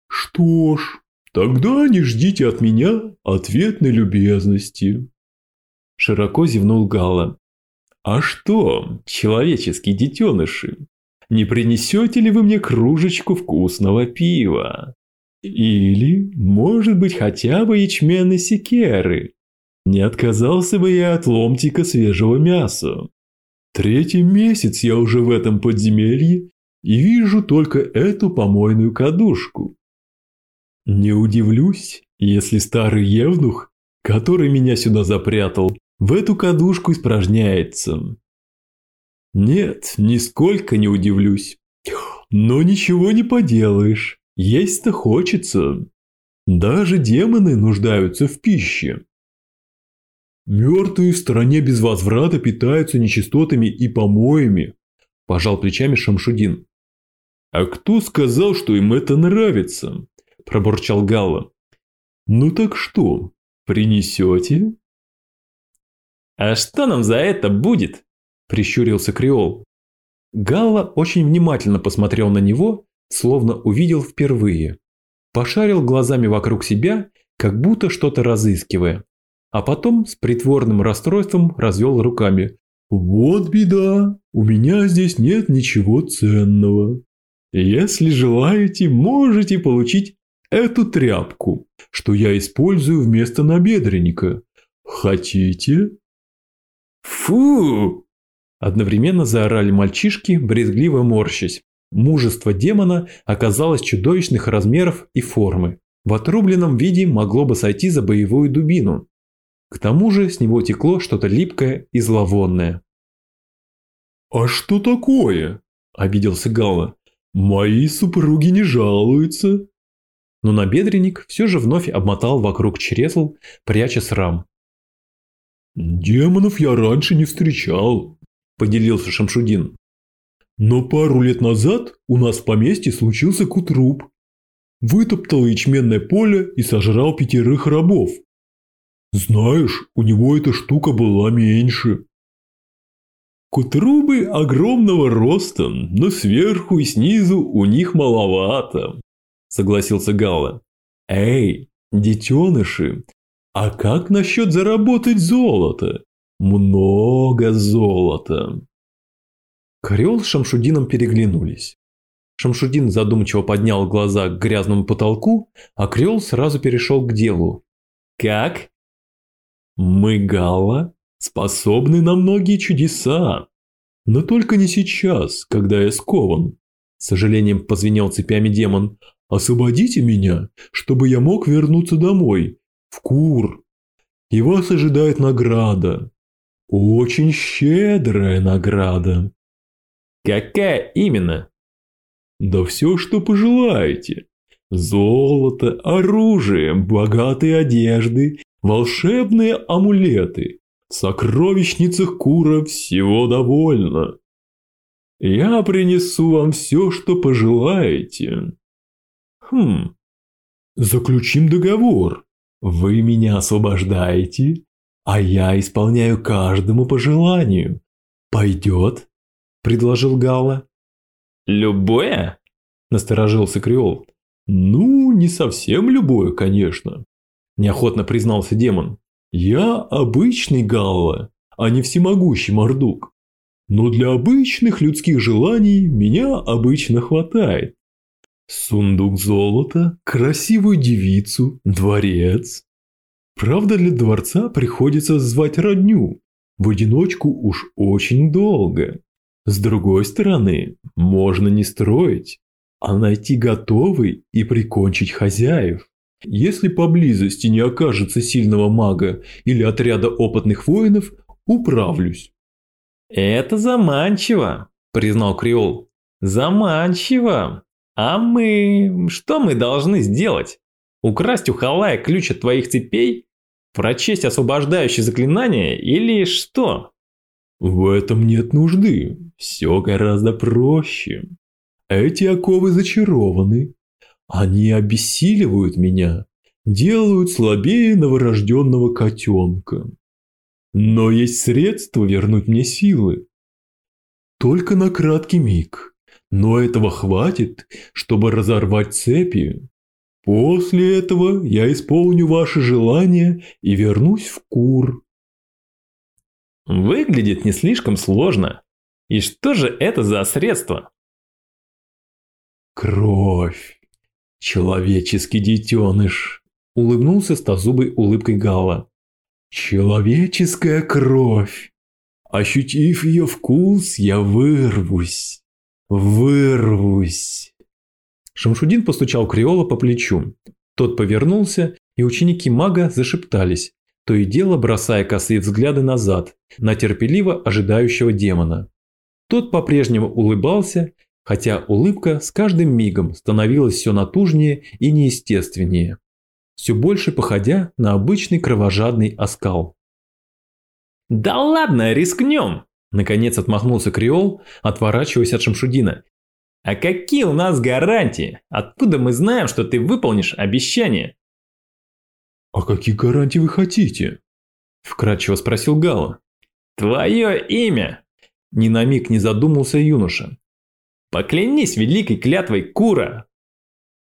«Что ж, тогда не ждите от меня ответной любезности!» Широко зевнул Галла. «А что, человеческие детеныши, не принесете ли вы мне кружечку вкусного пива? Или, может быть, хотя бы ячменной секеры? Не отказался бы я от ломтика свежего мяса. Третий месяц я уже в этом подземелье и вижу только эту помойную кадушку. Не удивлюсь, если старый евнух, который меня сюда запрятал, в эту кадушку испражняется. Нет, нисколько не удивлюсь. Но ничего не поделаешь, есть-то хочется. Даже демоны нуждаются в пище. Мертвые в стране без возврата питаются нечистотами и помоями, пожал плечами Шамшудин. А кто сказал, что им это нравится? пробурчал Галла. Ну так что, принесете? А что нам за это будет? – прищурился Креол. Галла очень внимательно посмотрел на него, словно увидел впервые. Пошарил глазами вокруг себя, как будто что-то разыскивая. А потом с притворным расстройством развел руками. «Вот беда, у меня здесь нет ничего ценного. Если желаете, можете получить эту тряпку, что я использую вместо набедренника. Хотите?» «Фу!» Одновременно заорали мальчишки, брезгливо морщась. Мужество демона оказалось чудовищных размеров и формы. В отрубленном виде могло бы сойти за боевую дубину. К тому же с него текло что-то липкое и зловонное. «А что такое?» – обиделся Галла. «Мои супруги не жалуются». Но набедренник все же вновь обмотал вокруг чресл, пряча срам. «Демонов я раньше не встречал», – поделился Шамшудин. «Но пару лет назад у нас в поместье случился кутруп. Вытоптал ячменное поле и сожрал пятерых рабов. Знаешь, у него эта штука была меньше». Кутрубы огромного роста, но сверху и снизу у них маловато, согласился Галла. Эй, детеныши, а как насчет заработать золото? Много золота. Карел с Шамшудином переглянулись. Шамшудин задумчиво поднял глаза к грязному потолку, а Крел сразу перешел к делу. «Как?» «Мы, Галла, способны на многие чудеса. Но только не сейчас, когда я скован», – с сожалением позвенел цепями демон. «Освободите меня, чтобы я мог вернуться домой, в Кур. И вас ожидает награда. Очень щедрая награда. Какая именно? Да все, что пожелаете. Золото, оружие, богатые одежды, волшебные амулеты. В сокровищницах Кура всего довольно. Я принесу вам все, что пожелаете. Хм, заключим договор. Вы меня освобождаете, а я исполняю каждому по желанию. Пойдет? Предложил Гала. Любое? насторожился Креол. Ну, не совсем любое, конечно, неохотно признался демон. Я обычный Галла, а не всемогущий Мордук. Но для обычных людских желаний меня обычно хватает. Сундук золота, красивую девицу, дворец. Правда, для дворца приходится звать родню. В одиночку уж очень долго. С другой стороны, можно не строить, а найти готовый и прикончить хозяев. Если поблизости не окажется сильного мага или отряда опытных воинов, управлюсь. «Это заманчиво», – признал Креол. «Заманчиво. А мы... что мы должны сделать? Украсть у Халая ключ от твоих цепей? Прочесть освобождающее заклинание или что?» В этом нет нужды. Все гораздо проще. Эти оковы зачарованы. Они обессиливают меня, делают слабее новорожденного котенка. Но есть средства вернуть мне силы. Только на краткий миг. Но этого хватит, чтобы разорвать цепи. После этого я исполню ваши желания и вернусь в Кур. Выглядит не слишком сложно. И что же это за средство? Кровь. Человеческий детеныш. Улыбнулся стазубой улыбкой Гала. Человеческая кровь. Ощутив ее вкус, я вырвусь. Вырвусь. Шамшудин постучал Криола по плечу. Тот повернулся, и ученики мага зашептались, то и дело бросая косые взгляды назад, на терпеливо ожидающего демона. Тот по-прежнему улыбался, хотя улыбка с каждым мигом становилась все натужнее и неестественнее, все больше походя на обычный кровожадный оскал. «Да ладно, рискнем!» Наконец отмахнулся Креол, отворачиваясь от Шамшудина. «А какие у нас гарантии? Откуда мы знаем, что ты выполнишь обещание?» «А какие гарантии вы хотите?» Вкратчиво спросил Гала. «Твое имя!» Ни на миг не задумался юноша. «Поклянись великой клятвой Кура!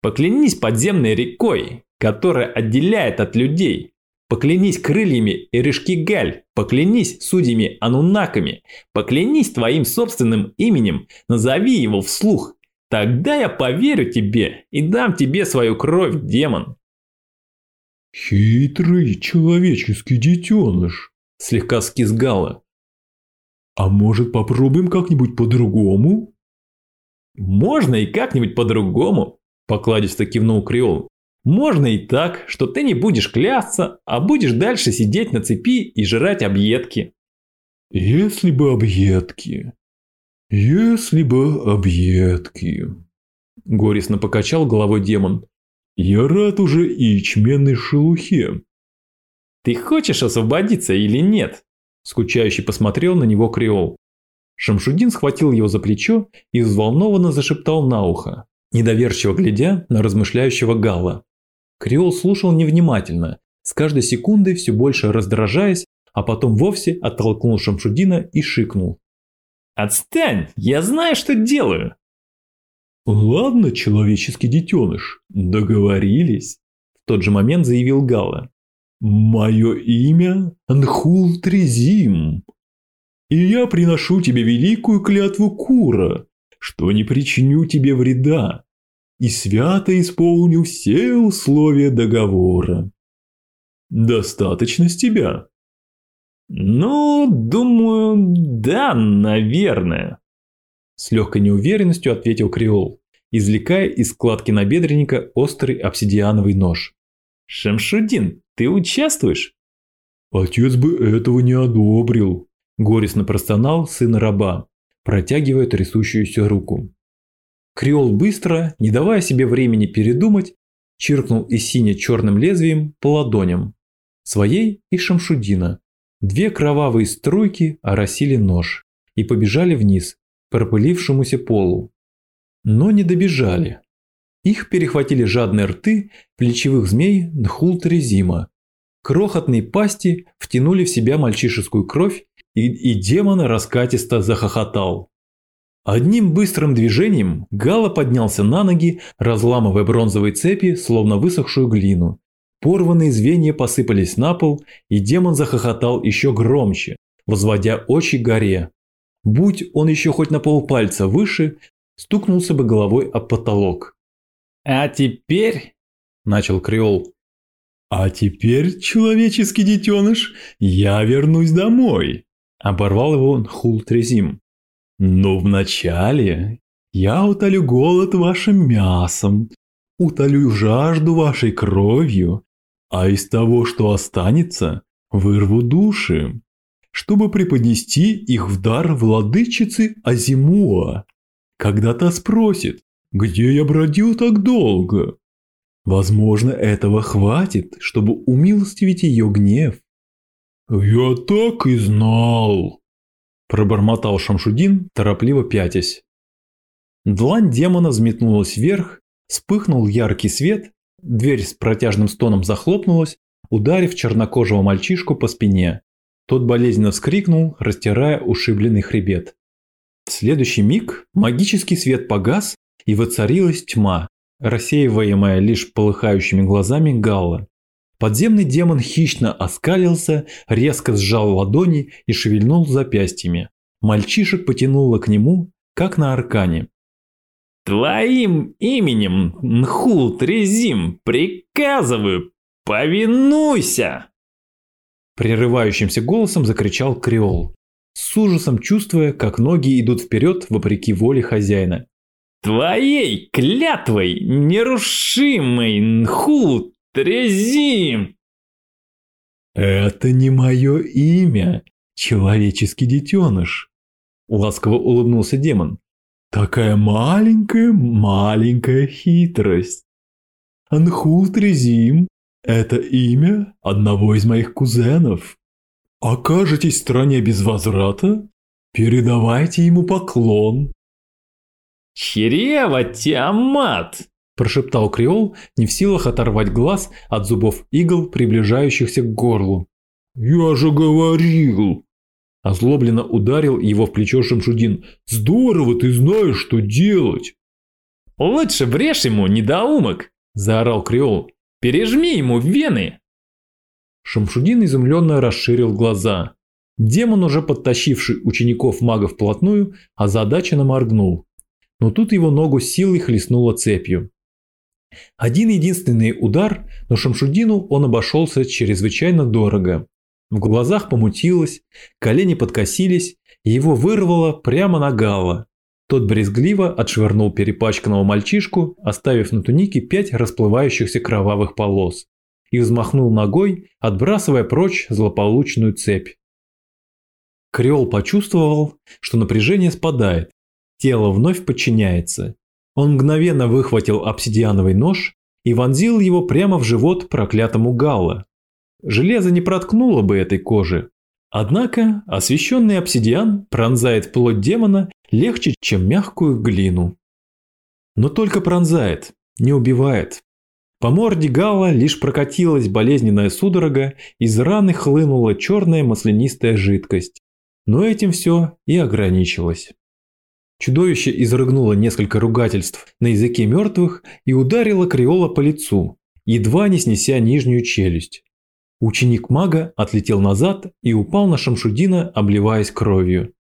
Поклянись подземной рекой, которая отделяет от людей! Поклянись крыльями Эришки Галь! Поклянись судьями Анунаками! Поклянись твоим собственным именем! Назови его вслух! Тогда я поверю тебе и дам тебе свою кровь, демон!» «Хитрый человеческий детеныш», – слегка скизгала. «А может попробуем как-нибудь по-другому?» «Можно и как-нибудь по-другому», – покладисто кивнул Креол. «Можно и так, что ты не будешь клясться, а будешь дальше сидеть на цепи и жрать объедки». «Если бы объедки, если бы объедки», – горестно покачал головой демон. Я рад уже и ячменной шелухе. Ты хочешь освободиться или нет? Скучающий посмотрел на него Креол. Шамшудин схватил его за плечо и взволнованно зашептал на ухо, недоверчиво глядя на размышляющего Гала. Креол слушал невнимательно, с каждой секундой все больше раздражаясь, а потом вовсе оттолкнул Шамшудина и шикнул. «Отстань! Я знаю, что делаю!» «Ладно, человеческий детеныш, договорились», – в тот же момент заявил Гала. «Мое имя Нхул Трезим, и я приношу тебе великую клятву Кура, что не причиню тебе вреда, и свято исполню все условия договора. Достаточно с тебя?» «Ну, думаю, да, наверное», с легкой неуверенностью ответил Креол, извлекая из складки набедренника острый обсидиановый нож. «Шамшудин, ты участвуешь?» «Отец бы этого не одобрил», – горестно простонал сын раба, протягивая трясущуюся руку. Креол быстро, не давая себе времени передумать, чиркнул и сине-черным лезвием по ладоням. Своей и Шамшудина. Две кровавые струйки оросили нож и побежали вниз, пропылившемуся полу. Но не добежали. Их перехватили жадные рты плечевых змей Нхултрезима. Крохотные пасти втянули в себя мальчишескую кровь, и, и демон раскатисто захохотал. Одним быстрым движением Гала поднялся на ноги, разламывая бронзовые цепи, словно высохшую глину. Порванные звенья посыпались на пол, и демон захохотал еще громче, возводя очи горе. Будь он еще хоть на полпальца выше, стукнулся бы головой об потолок. «А теперь...» – начал Креол. «А теперь, человеческий детеныш, я вернусь домой», – оборвал его Хул Трезим. «Но вначале я утолю голод вашим мясом, утолю жажду вашей кровью, а из того, что останется, вырву души, чтобы преподнести их в дар владычицы Азимуа. Когда та спросит, где я бродил так долго? Возможно, этого хватит, чтобы умилостивить ее гнев. «Я так и знал!» – пробормотал Шамшудин, торопливо пятясь. Длань демона взметнулась вверх, вспыхнул яркий свет, дверь с протяжным стоном захлопнулась, ударив чернокожего мальчишку по спине. Тот болезненно вскрикнул, растирая ушибленный хребет. В следующий миг магический свет погас, и воцарилась тьма, рассеиваемая лишь полыхающими глазами Галла. Подземный демон хищно оскалился, резко сжал ладони и шевельнул запястьями. Мальчишек потянуло к нему, как на аркане. «Твоим именем, Нхул Трезим, приказываю, повинуйся!» Прерывающимся голосом закричал Креол, с ужасом чувствуя, как ноги идут вперед вопреки воле хозяина. «Твоей клятвой, нерушимой, Нхул Трезим!» «Это не мое имя, человеческий детеныш», – ласково улыбнулся демон. «Такая маленькая-маленькая хитрость. Анхул Трезим это имя одного из моих кузенов. Окажетесь в стране без возврата? Передавайте ему поклон. «Чрево, Тиамат!» – прошептал Креол, не в силах оторвать глаз от зубов игл, приближающихся к горлу. «Я же говорил!» Озлобленно ударил его в плечо Шамшудин. «Здорово ты знаешь, что делать!» «Лучше брешь ему, недоумок!» – заорал Креол. Пережми ему вены!» Шамшудин изумленно расширил глаза. Демон, уже подтащивший учеников мага вплотную, озадаченно моргнул. Но тут его ногу силой хлестнуло цепью. Один единственный удар, но Шамшудину он обошелся чрезвычайно дорого. В глазах помутилось, колени подкосились, его вырвало прямо на Гала. Тот брезгливо отшвырнул перепачканного мальчишку, оставив на тунике пять расплывающихся кровавых полос, и взмахнул ногой, отбрасывая прочь злополучную цепь. Креол почувствовал, что напряжение спадает, тело вновь подчиняется. Он мгновенно выхватил обсидиановый нож и вонзил его прямо в живот проклятому Галла. Железо не проткнуло бы этой кожи. Однако освещенный обсидиан пронзает плоть демона легче, чем мягкую глину. Но только пронзает, не убивает. По морде Гала лишь прокатилась болезненная судорога, из раны хлынула черная маслянистая жидкость. Но этим все и ограничилось. Чудовище изрыгнуло несколько ругательств на языке мертвых и ударило Криола по лицу, едва не снеся нижнюю челюсть. Ученик мага отлетел назад и упал на Шамшудина, обливаясь кровью.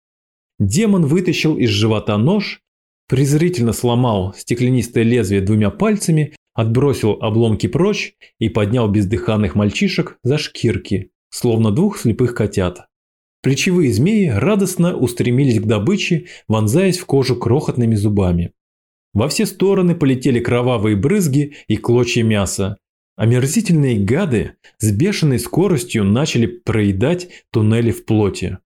Демон вытащил из живота нож, презрительно сломал стеклянистое лезвие двумя пальцами, отбросил обломки прочь и поднял бездыханных мальчишек за шкирки, словно двух слепых котят. Плечевые змеи радостно устремились к добыче, вонзаясь в кожу крохотными зубами. Во все стороны полетели кровавые брызги и клочья мяса. Омерзительные гады с бешеной скоростью начали проедать туннели в плоти.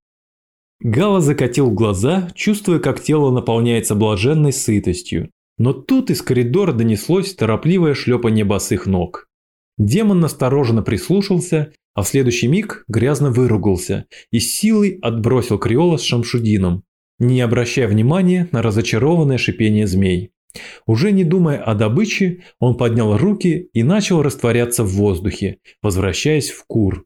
Гала закатил глаза, чувствуя, как тело наполняется блаженной сытостью. Но тут из коридора донеслось торопливое шлепанье босых ног. Демон настороженно прислушался, а в следующий миг грязно выругался и силой отбросил Криола с Шамшудином, не обращая внимания на разочарованное шипение змей. Уже не думая о добыче, он поднял руки и начал растворяться в воздухе, возвращаясь в кур.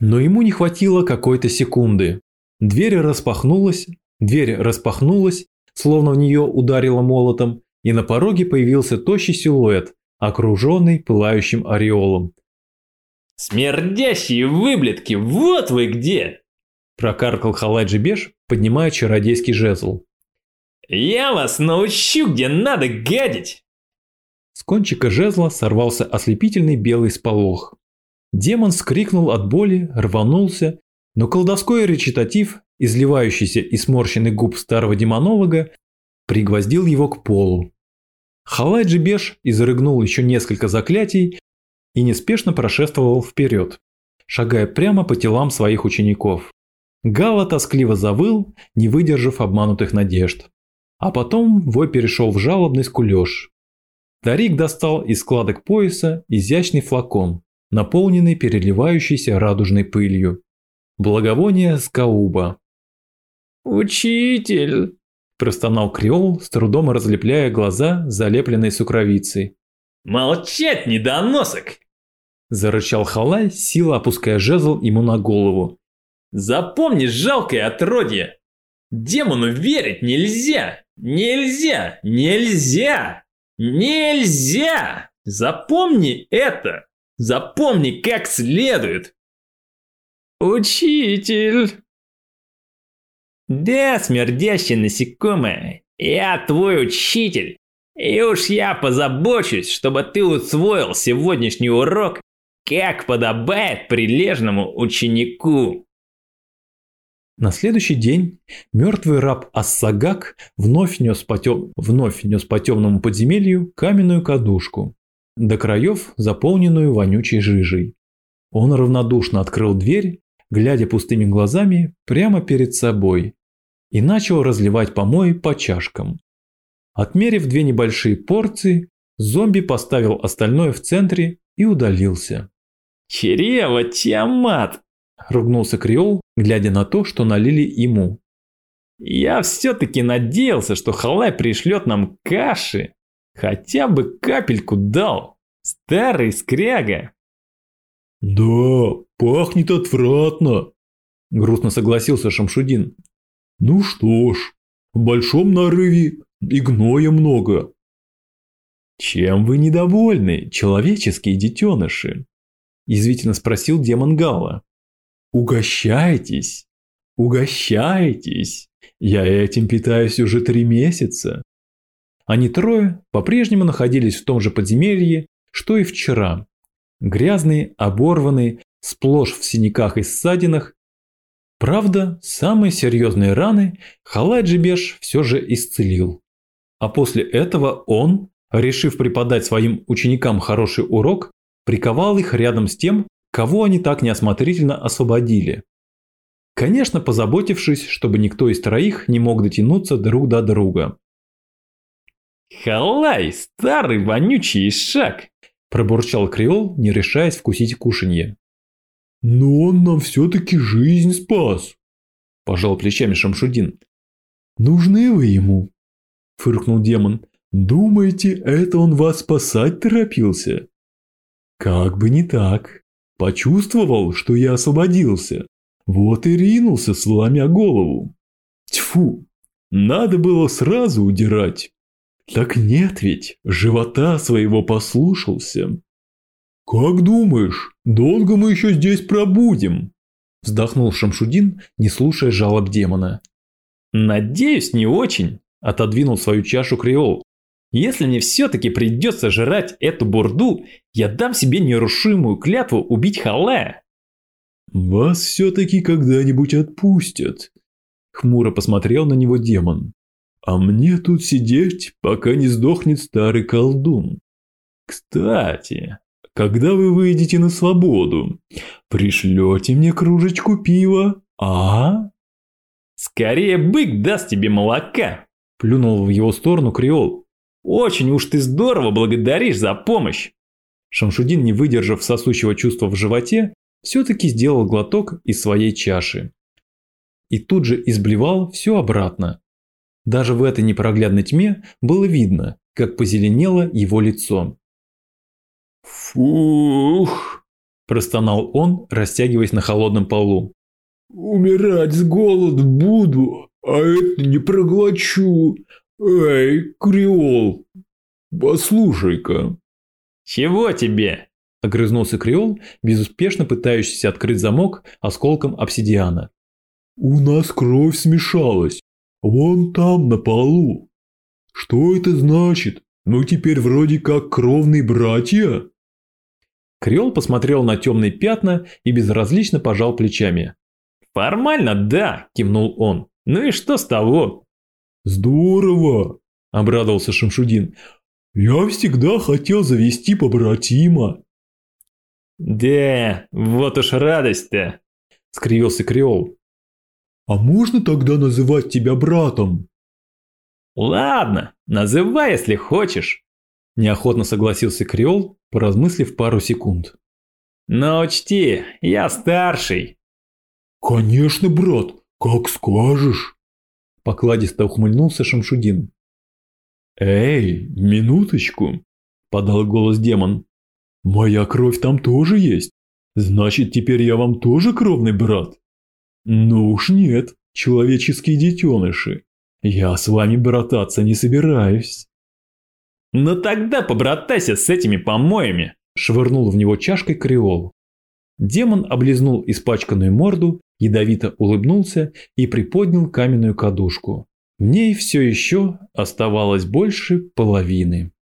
Но ему не хватило какой-то секунды. Дверь распахнулась, дверь распахнулась, словно в нее ударило молотом, и на пороге появился тощий силуэт, окруженный пылающим ореолом. Смердящие выблетки, вот вы где! Прокаркал Халаджи Беш, поднимая чародейский жезл. Я вас научу, где надо гадить! С кончика жезла сорвался ослепительный белый сполох. Демон скрикнул от боли, рванулся, но колдовской речитатив, изливающийся из сморщенных губ старого демонолога, пригвоздил его к полу. Халайджи Беш изрыгнул еще несколько заклятий и неспешно прошествовал вперед, шагая прямо по телам своих учеников. Гала тоскливо завыл, не выдержав обманутых надежд. А потом вой перешел в жалобный скулеж. Тарик достал из складок пояса изящный флакон, наполненный переливающейся радужной пылью. Благовоние скауба. «Учитель!» – простонал Креол, с трудом разлепляя глаза, залепленные сукровицей. «Молчать, недоносок!» – зарычал Халай, сила опуская жезл ему на голову. «Запомни, жалкое отродье! Демону верить нельзя! Нельзя! Нельзя! Нельзя! Запомни это! Запомни как следует!» «Учитель!» «Да, смердящее насекомое, я твой учитель, и уж я позабочусь, чтобы ты усвоил сегодняшний урок, как подобает прилежному ученику». На следующий день мертвый раб Ассагак вновь нес по, тем... вновь нес по темному подземелью каменную кадушку, до краев заполненную вонючей жижей. Он равнодушно открыл дверь, глядя пустыми глазами прямо перед собой, и начал разливать помои по чашкам. Отмерив две небольшие порции, зомби поставил остальное в центре и удалился. «Чрево, Тиамат!» – ругнулся Креол, глядя на то, что налили ему. «Я все-таки надеялся, что Халай пришлет нам каши. Хотя бы капельку дал. Старый скряга!» «Да, пахнет отвратно», – грустно согласился Шамшудин. Ну что ж, в большом нарыве и гноя много. Чем вы недовольны, человеческие детеныши? Язвительно спросил демон Гала. Угощайтесь, угощайтесь. Я этим питаюсь уже три месяца. Они трое по-прежнему находились в том же подземелье, что и вчера. Грязные, оборванные, сплошь в синяках и ссадинах, Правда, самые серьезные раны Халаджибеш все же исцелил. А после этого он, решив преподать своим ученикам хороший урок, приковал их рядом с тем, кого они так неосмотрительно освободили. Конечно, позаботившись, чтобы никто из троих не мог дотянуться друг до друга. «Халай, старый вонючий шаг!» – пробурчал Креол, не решаясь вкусить кушанье. Но он нам все-таки жизнь спас. Пожал плечами Шамшудин. Нужны вы ему? Фыркнул демон. Думаете, это он вас спасать торопился? Как бы не так. Почувствовал, что я освободился. Вот и ринулся, сломя голову. Тьфу, надо было сразу удирать. Так нет ведь, живота своего послушался. «Как думаешь, долго мы еще здесь пробудем?» Вздохнул Шамшудин, не слушая жалоб демона. «Надеюсь, не очень», – отодвинул свою чашу Креол. «Если мне все-таки придется жрать эту бурду, я дам себе нерушимую клятву убить Халая». «Вас все-таки когда-нибудь отпустят», – хмуро посмотрел на него демон. «А мне тут сидеть, пока не сдохнет старый колдун. Кстати, когда вы выйдете на свободу, пришлете мне кружечку пива, а? Скорее бык даст тебе молока, плюнул в его сторону Креол. Очень уж ты здорово благодаришь за помощь. Шамшудин, не выдержав сосущего чувства в животе, все-таки сделал глоток из своей чаши. И тут же изблевал все обратно. Даже в этой непроглядной тьме было видно, как позеленело его лицо. «Фух!» – простонал он, растягиваясь на холодном полу. «Умирать с голоду буду, а это не проглочу. Эй, Креол, послушай-ка». «Чего тебе?» – огрызнулся Креол, безуспешно пытающийся открыть замок осколком обсидиана. «У нас кровь смешалась. Вон там, на полу. Что это значит? Мы теперь вроде как кровные братья?» Креол посмотрел на темные пятна и безразлично пожал плечами. «Формально да», – кивнул он. «Ну и что с того?» «Здорово!» – обрадовался Шамшудин. «Я всегда хотел завести побратима». «Да, вот уж радость-то!» – скривился Креол. «А можно тогда называть тебя братом?» «Ладно, называй, если хочешь», – неохотно согласился Креол, поразмыслив пару секунд. «Но учти, я старший». «Конечно, брат, как скажешь», – покладисто ухмыльнулся Шамшудин. «Эй, минуточку», – подал голос демон. «Моя кровь там тоже есть. Значит, теперь я вам тоже кровный брат?» «Ну уж нет, человеческие детеныши. Я с вами брататься не собираюсь». «Ну тогда побратайся с этими помоями!» – швырнул в него чашкой креол. Демон облизнул испачканную морду, ядовито улыбнулся и приподнял каменную кадушку. В ней все еще оставалось больше половины.